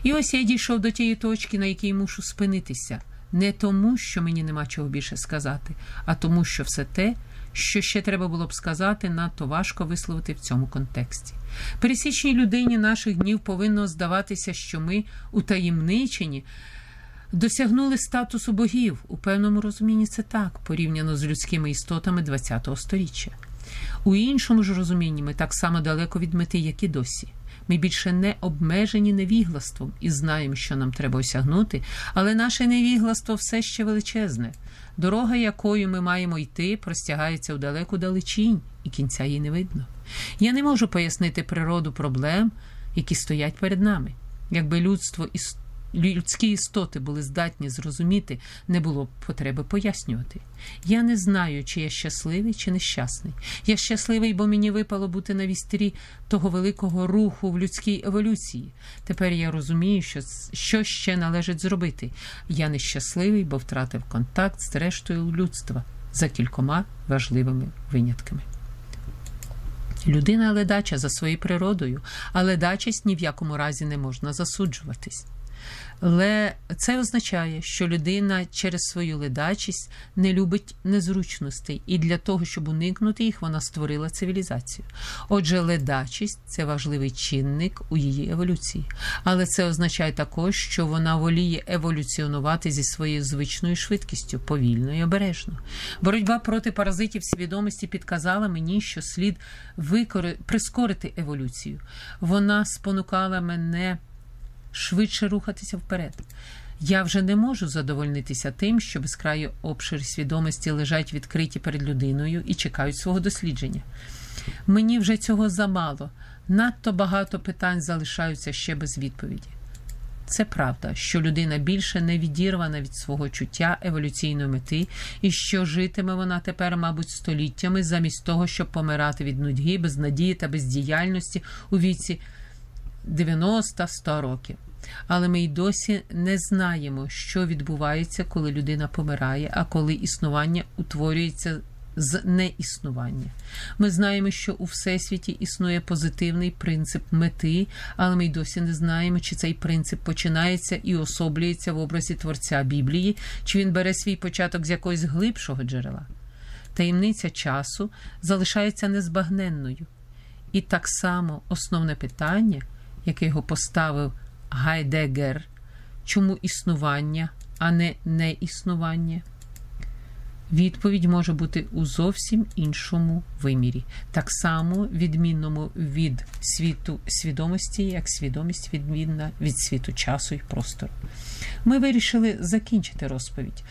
І ось я дійшов до тієї точки, на якій мушу спинитися. Не тому, що мені нема чого більше сказати, а тому, що все те, що ще треба було б сказати, надто важко висловити в цьому контексті. Пересічній людині наших днів повинно здаватися, що ми утаємничені. Досягнули статусу богів у певному розумінні це так, порівняно з людськими істотами ХХ століття. У іншому ж розумінні ми так само далеко від мети, як і досі. Ми більше не обмежені невіглаством і знаємо, що нам треба осягнути, але наше невігластво все ще величезне. Дорога, якою ми маємо йти, простягається в далеку далечінь, і кінця їй не видно. Я не можу пояснити природу проблем, які стоять перед нами. Якби людство людські істоти були здатні зрозуміти, не було потреби пояснювати. Я не знаю, чи я щасливий, чи нещасний. Я щасливий, бо мені випало бути на вістрі того великого руху в людській еволюції. Тепер я розумію, що, що ще належить зробити. Я нещасливий, бо втратив контакт з рештою людства за кількома важливими винятками. Людина ледача за своєю природою, а ледачість ні в якому разі не можна засуджуватись. Але це означає, що людина через свою ледачість не любить незручностей, і для того, щоб уникнути їх, вона створила цивілізацію. Отже, ледачість це важливий чинник у її еволюції. Але це означає також, що вона воліє еволюціонувати зі своєю звичною швидкістю, повільно і обережно. Боротьба проти паразитів свідомості підказала мені, що слід викори... прискорити еволюцію. Вона спонукала мене швидше рухатися вперед. Я вже не можу задовольнитися тим, що безкраю обшир свідомості лежать відкриті перед людиною і чекають свого дослідження. Мені вже цього замало, надто багато питань залишаються ще без відповіді. Це правда, що людина більше не відірвана від свого чуття еволюційної мети, і що житиме вона тепер, мабуть, століттями, замість того, щоб помирати від нудьги, безнадії та бездіяльності у віці 90-100 років. Але ми й досі не знаємо, що відбувається, коли людина помирає, а коли існування утворюється з неіснування. Ми знаємо, що у всесвіті існує позитивний принцип мети, але ми й досі не знаємо, чи цей принцип починається і особлюється в образі творця Біблії, чи він бере свій початок з якогось глибшого джерела. Таємниця часу залишається незбагненною. І так само основне питання, яке його поставив Гайдегер, чому існування, а не неіснування? Відповідь може бути у зовсім іншому вимірі, так само відмінному від світу свідомості, як свідомість відмінна від світу часу і простору. Ми вирішили закінчити розповідь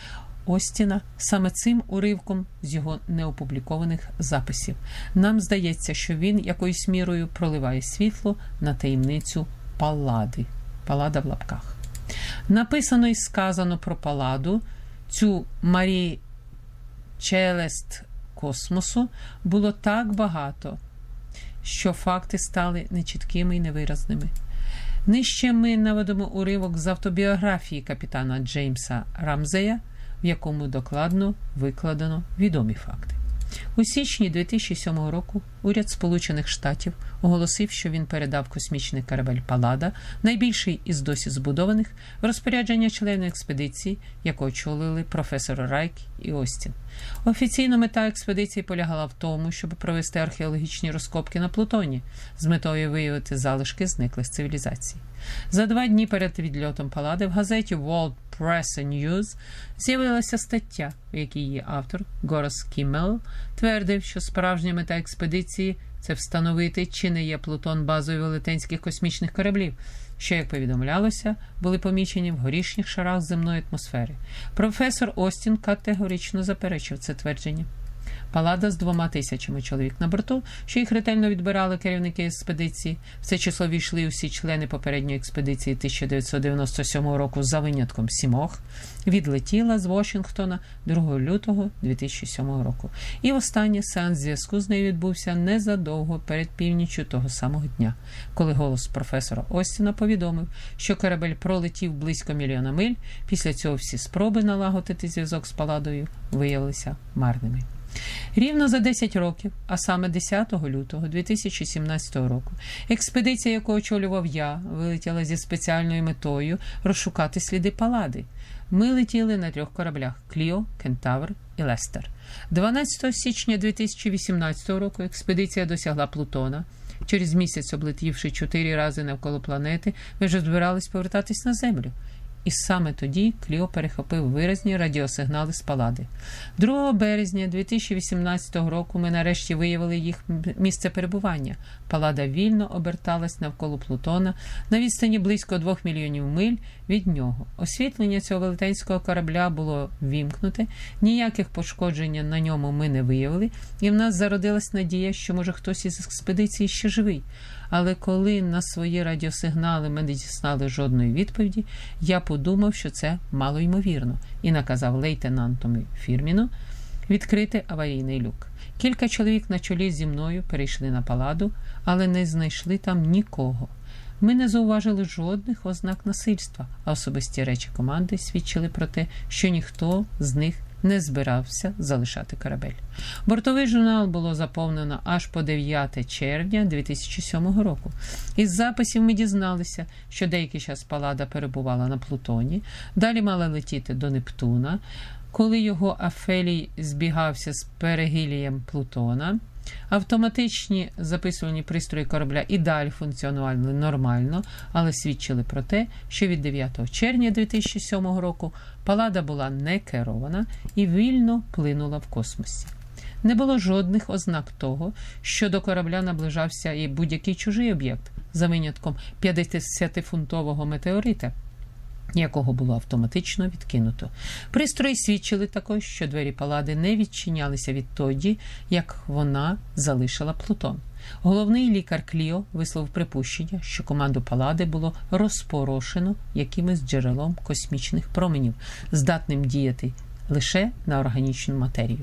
Остіна саме цим уривком з його неопублікованих записів. Нам здається, що він якоюсь мірою проливає світло на таємницю палади. Палада в лапках. Написано і сказано про паладу, цю Марі Челест космосу було так багато, що факти стали нечіткими і невиразними. Нижче ми наведемо уривок з автобіографії капітана Джеймса Рамзея, в якому докладно викладено відомі факти. У січні 2007 року уряд Сполучених Штатів оголосив, що він передав космічний корабель Палада, найбільший із досі збудованих, в розпорядження членів експедиції, яку очолили професор Райк і Остін. Офіційна мета експедиції полягала в тому, щоб провести археологічні розкопки на Плутоні з метою виявити залишки зниклих цивілізацій. За два дні перед відльотом Палади в газеті World Press News з'явилася стаття, в якій її автор Горос Кіммел твердив, що справжня мета експедиції це встановити, чи не є Плутон базою велетенських космічних кораблів, що, як повідомлялося, були помічені в горішніх шарах земної атмосфери. Професор Остін категорично заперечив це твердження. Палада з двома тисячами чоловік на борту, що їх ретельно відбирали керівники експедиції. В це число війшли усі члени попередньої експедиції 1997 року за винятком сімох. Відлетіла з Вашингтона 2 лютого 2007 року. І останній сеанс зв'язку з нею відбувся незадовго перед північю того самого дня, коли голос професора Остіна повідомив, що корабель пролетів близько мільйона миль. Після цього всі спроби налагодити зв'язок з паладою виявилися марними. Рівно за 10 років, а саме 10 лютого 2017 року, експедиція, яку очолював я, вилетіла зі спеціальною метою розшукати сліди палади. Ми летіли на трьох кораблях Кліо, Кентавр і Лестер. 12 січня 2018 року експедиція досягла Плутона. Через місяць, облетівши чотири рази навколо планети, ми вже збирались повертатись на Землю. І саме тоді Кліо перехопив виразні радіосигнали з палади. 2 березня 2018 року ми нарешті виявили їх місце перебування. Палада вільно оберталась навколо Плутона на відстані близько 2 мільйонів миль від нього. Освітлення цього велетенського корабля було вімкнуте, ніяких пошкоджень на ньому ми не виявили, і в нас зародилась надія, що може хтось із експедиції ще живий. Але коли на свої радіосигнали ми не дізнали жодної відповіді, я подумав, що це мало ймовірно, і наказав лейтенантові Фірміну відкрити аварійний люк. Кілька чоловік на чолі зі мною перейшли на паладу, але не знайшли там нікого. Ми не зауважили жодних ознак насильства, а особисті речі команди свідчили про те, що ніхто з них не збирався залишати корабель. Бортовий журнал було заповнено аж по 9 червня 2007 року. Із записів ми дізналися, що деякий час Палада перебувала на Плутоні, далі мала летіти до Нептуна. Коли його Афелій збігався з перегілієм Плутона, автоматичні записувальні пристрої корабля і далі функціонували нормально, але свідчили про те, що від 9 червня 2007 року палада була не керована і вільно плинула в космосі. Не було жодних ознак того, що до корабля наближався і будь-який чужий об'єкт за винятком 50-фунтового метеорита якого було автоматично відкинуто. Пристрої свідчили також, що двері палади не відчинялися відтоді, як вона залишила Плутон. Головний лікар Кліо висловив припущення, що команду палади було розпорошено якимось джерелом космічних променів, здатним діяти лише на органічну матерію.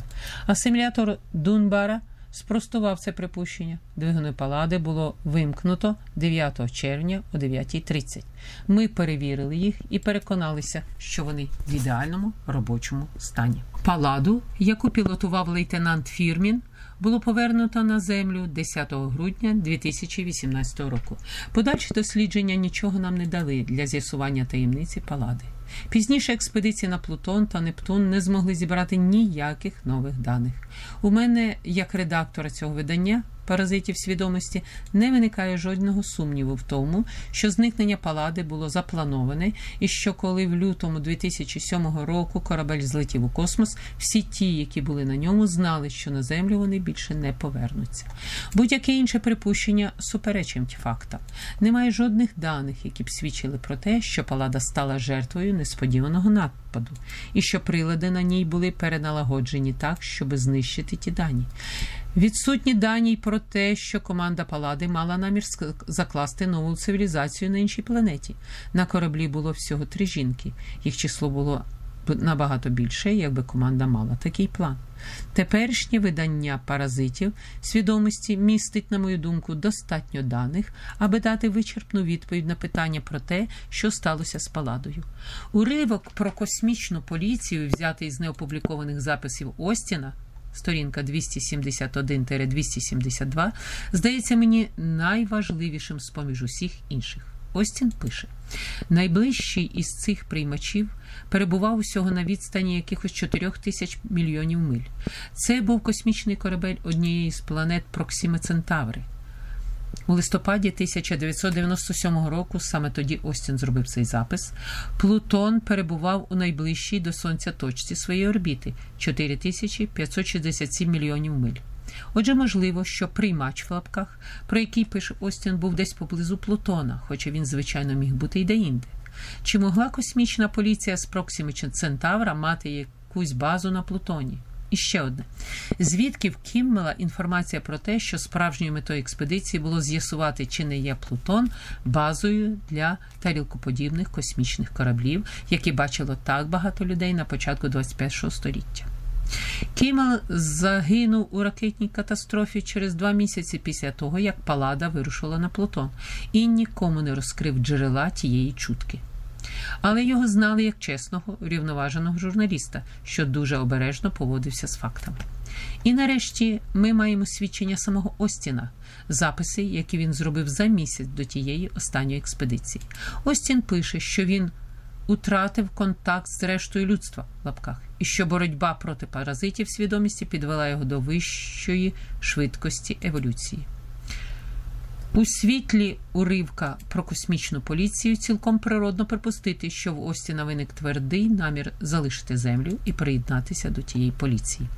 Асимілятор Дунбара спростував це припущення. Двигуни палади було вимкнуто 9 червня о 9.30. Ми перевірили їх і переконалися, що вони в ідеальному робочому стані. Паладу, яку пілотував лейтенант Фірмін, було повернуто на землю 10 грудня 2018 року. Подальші дослідження нічого нам не дали для з'ясування таємниці палади. Пізніше експедиції на Плутон та Нептун не змогли зібрати ніяких нових даних. У мене, як редактора цього видання, паразитів свідомості, не виникає жодного сумніву в тому, що зникнення палади було заплановане, і що коли в лютому 2007 року корабель злетів у космос, всі ті, які були на ньому, знали, що на землю вони більше не повернуться. Будь-яке інше припущення суперечить фактам. Немає жодних даних, які б свідчили про те, що палада стала жертвою несподіваного нападу, і що прилади на ній були переналагоджені так, щоб знищити ті дані. Відсутні дані про те, що команда Палади мала намір закласти нову цивілізацію на іншій планеті. На кораблі було всього три жінки. Їх число було набагато більше, якби команда мала такий план. Теперішнє видання паразитів свідомості містить, на мою думку, достатньо даних, аби дати вичерпну відповідь на питання про те, що сталося з Паладою. Уривок про космічну поліцію, взятий з неопублікованих записів Остіна сторінка 271-272, здається мені найважливішим з поміж усіх інших. Остін пише: найближчий із цих приймачів перебував усього на відстані якихось 4 тисяч мільйонів миль. Це був космічний корабель однієї з планет Проксіми Центаври. У листопаді 1997 року, саме тоді Остін зробив цей запис, Плутон перебував у найближчій до Сонця точці своєї орбіти 4567 мільйонів миль. Отже, можливо, що приймач в лапках, про який пише Остін, був десь поблизу Плутона, хоча він, звичайно, міг бути й деінде. Чи могла космічна поліція з Проксіми Центавра мати якусь базу на Плутоні? І ще одне: звідки в Кіммела інформація про те, що справжньою метою експедиції було з'ясувати, чи не є Плутон базою для тарілкоподібних космічних кораблів, які бачило так багато людей на початку 21-го століття. Кімел загинув у ракетній катастрофі через два місяці після того, як Палада вирушила на Плутон, і нікому не розкрив джерела тієї чутки але його знали як чесного, рівноваженого журналіста, що дуже обережно поводився з фактами. І нарешті ми маємо свідчення самого Остіна, записи, які він зробив за місяць до тієї останньої експедиції. Остін пише, що він утратив контакт з рештою людства в лапках, і що боротьба проти паразитів свідомості підвела його до вищої швидкості еволюції. У світлі уривка про космічну поліцію цілком природно припустити, що в Остіна виник твердий намір залишити землю і приєднатися до тієї поліції.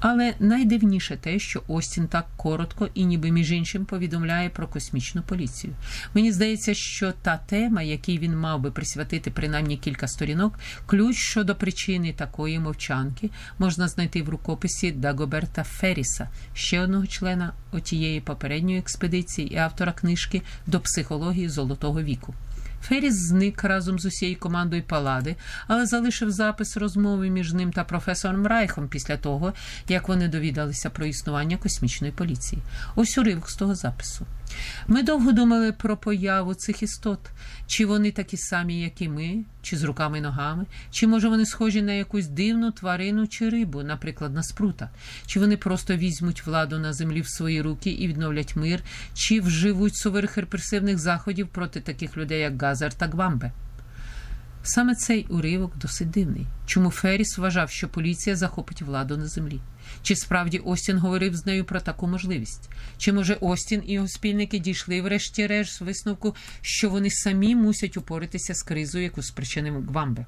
Але найдивніше те, що Остін так коротко і ніби між іншим повідомляє про космічну поліцію. Мені здається, що та тема, якій він мав би присвятити принаймні кілька сторінок, ключ щодо причини такої мовчанки можна знайти в рукописі Дагоберта Ферріса, ще одного члена отієї попередньої експедиції автора книжки до психології Золотого віку. Феріс зник разом з усією командою Палади, але залишив запис розмови між ним та професором Райхом після того, як вони довідалися про існування космічної поліції. Ось уривок з того запису. Ми довго думали про появу цих істот, чи вони такі самі, як і ми, чи з руками і ногами, чи може вони схожі на якусь дивну тварину чи рибу, наприклад, на спрута, чи вони просто візьмуть владу на землі в свої руки і відновлять мир, чи вживуть суворих репресивних заходів проти таких людей, як Газар та Гвамбе. Саме цей уривок досить дивний. Чому Феріс вважав, що поліція захопить владу на землі? Чи справді Остін говорив з нею про таку можливість? Чи може Остін і його спільники дійшли врешті-решт висновку, що вони самі мусять упоратися з кризою, яку спричинив Гвамбе?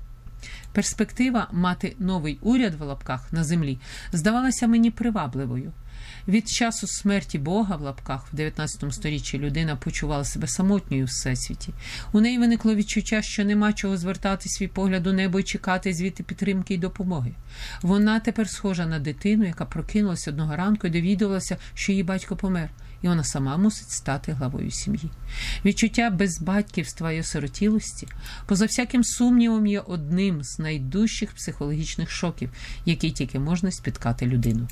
Перспектива мати новий уряд в лапках на землі здавалася мені привабливою. Від часу смерті Бога в лапках в 19 сторіччі людина почувала себе самотньою у всесвіті. У неї виникло відчуття, що нема чого звертати свій погляд у небо і чекати звідти підтримки і допомоги. Вона тепер схожа на дитину, яка прокинулася одного ранку і довідувалася, що її батько помер, і вона сама мусить стати главою сім'ї. Відчуття безбатьківства і осиротілості, поза всяким сумнівом, є одним з найдужчих психологічних шоків, які тільки можна спіткати людину.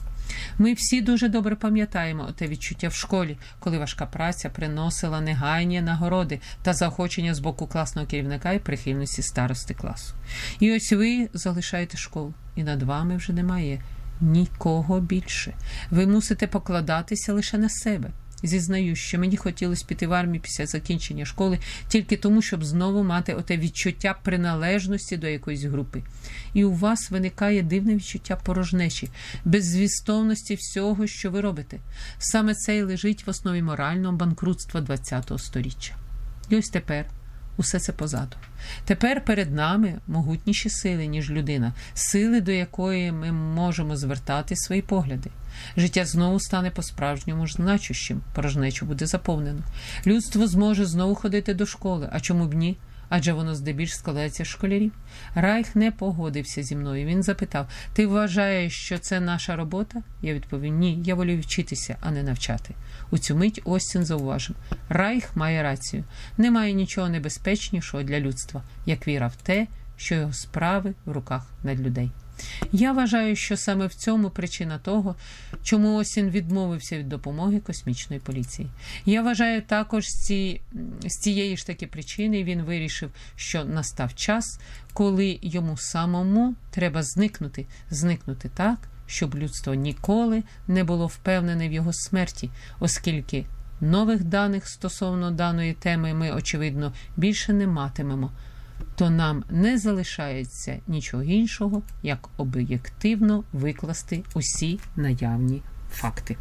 Ми всі дуже добре пам'ятаємо те відчуття в школі, коли важка праця приносила негайні нагороди та заохочення з боку класного керівника і прихильності старости класу. І ось ви залишаєте школу, і над вами вже немає нікого більше. Ви мусите покладатися лише на себе. Зізнаю, що мені хотілося піти в армію після закінчення школи тільки тому, щоб знову мати оте відчуття приналежності до якоїсь групи. І у вас виникає дивне відчуття порожнечі, беззвістовності всього, що ви робите. Саме це й лежить в основі морального банкрутства ХХ століття. І ось тепер. Усе це позаду. Тепер перед нами могутніші сили, ніж людина, сили, до якої ми можемо звертати свої погляди. Життя знову стане по-справжньому значущим, порожнечу буде заповнено. Людство зможе знову ходити до школи. А чому б ні? Адже воно здебільш складається з школярів. Райх не погодився зі мною. Він запитав: Ти вважаєш, що це наша робота? Я відповів: Ні, я волію вчитися, а не навчати. У цю мить Остін зауважив: Райх має рацію. Немає нічого небезпечнішого для людства, як віра в те, що його справи в руках над людей. Я вважаю, що саме в цьому причина того, чому Осін відмовився від допомоги космічної поліції. Я вважаю також ці, з цієї ж таки причини він вирішив, що настав час, коли йому самому треба зникнути, зникнути так, щоб людство ніколи не було впевнене в його смерті, оскільки нових даних стосовно даної теми ми, очевидно, більше не матимемо то нам не залишається нічого іншого, як об'єктивно викласти усі наявні факти.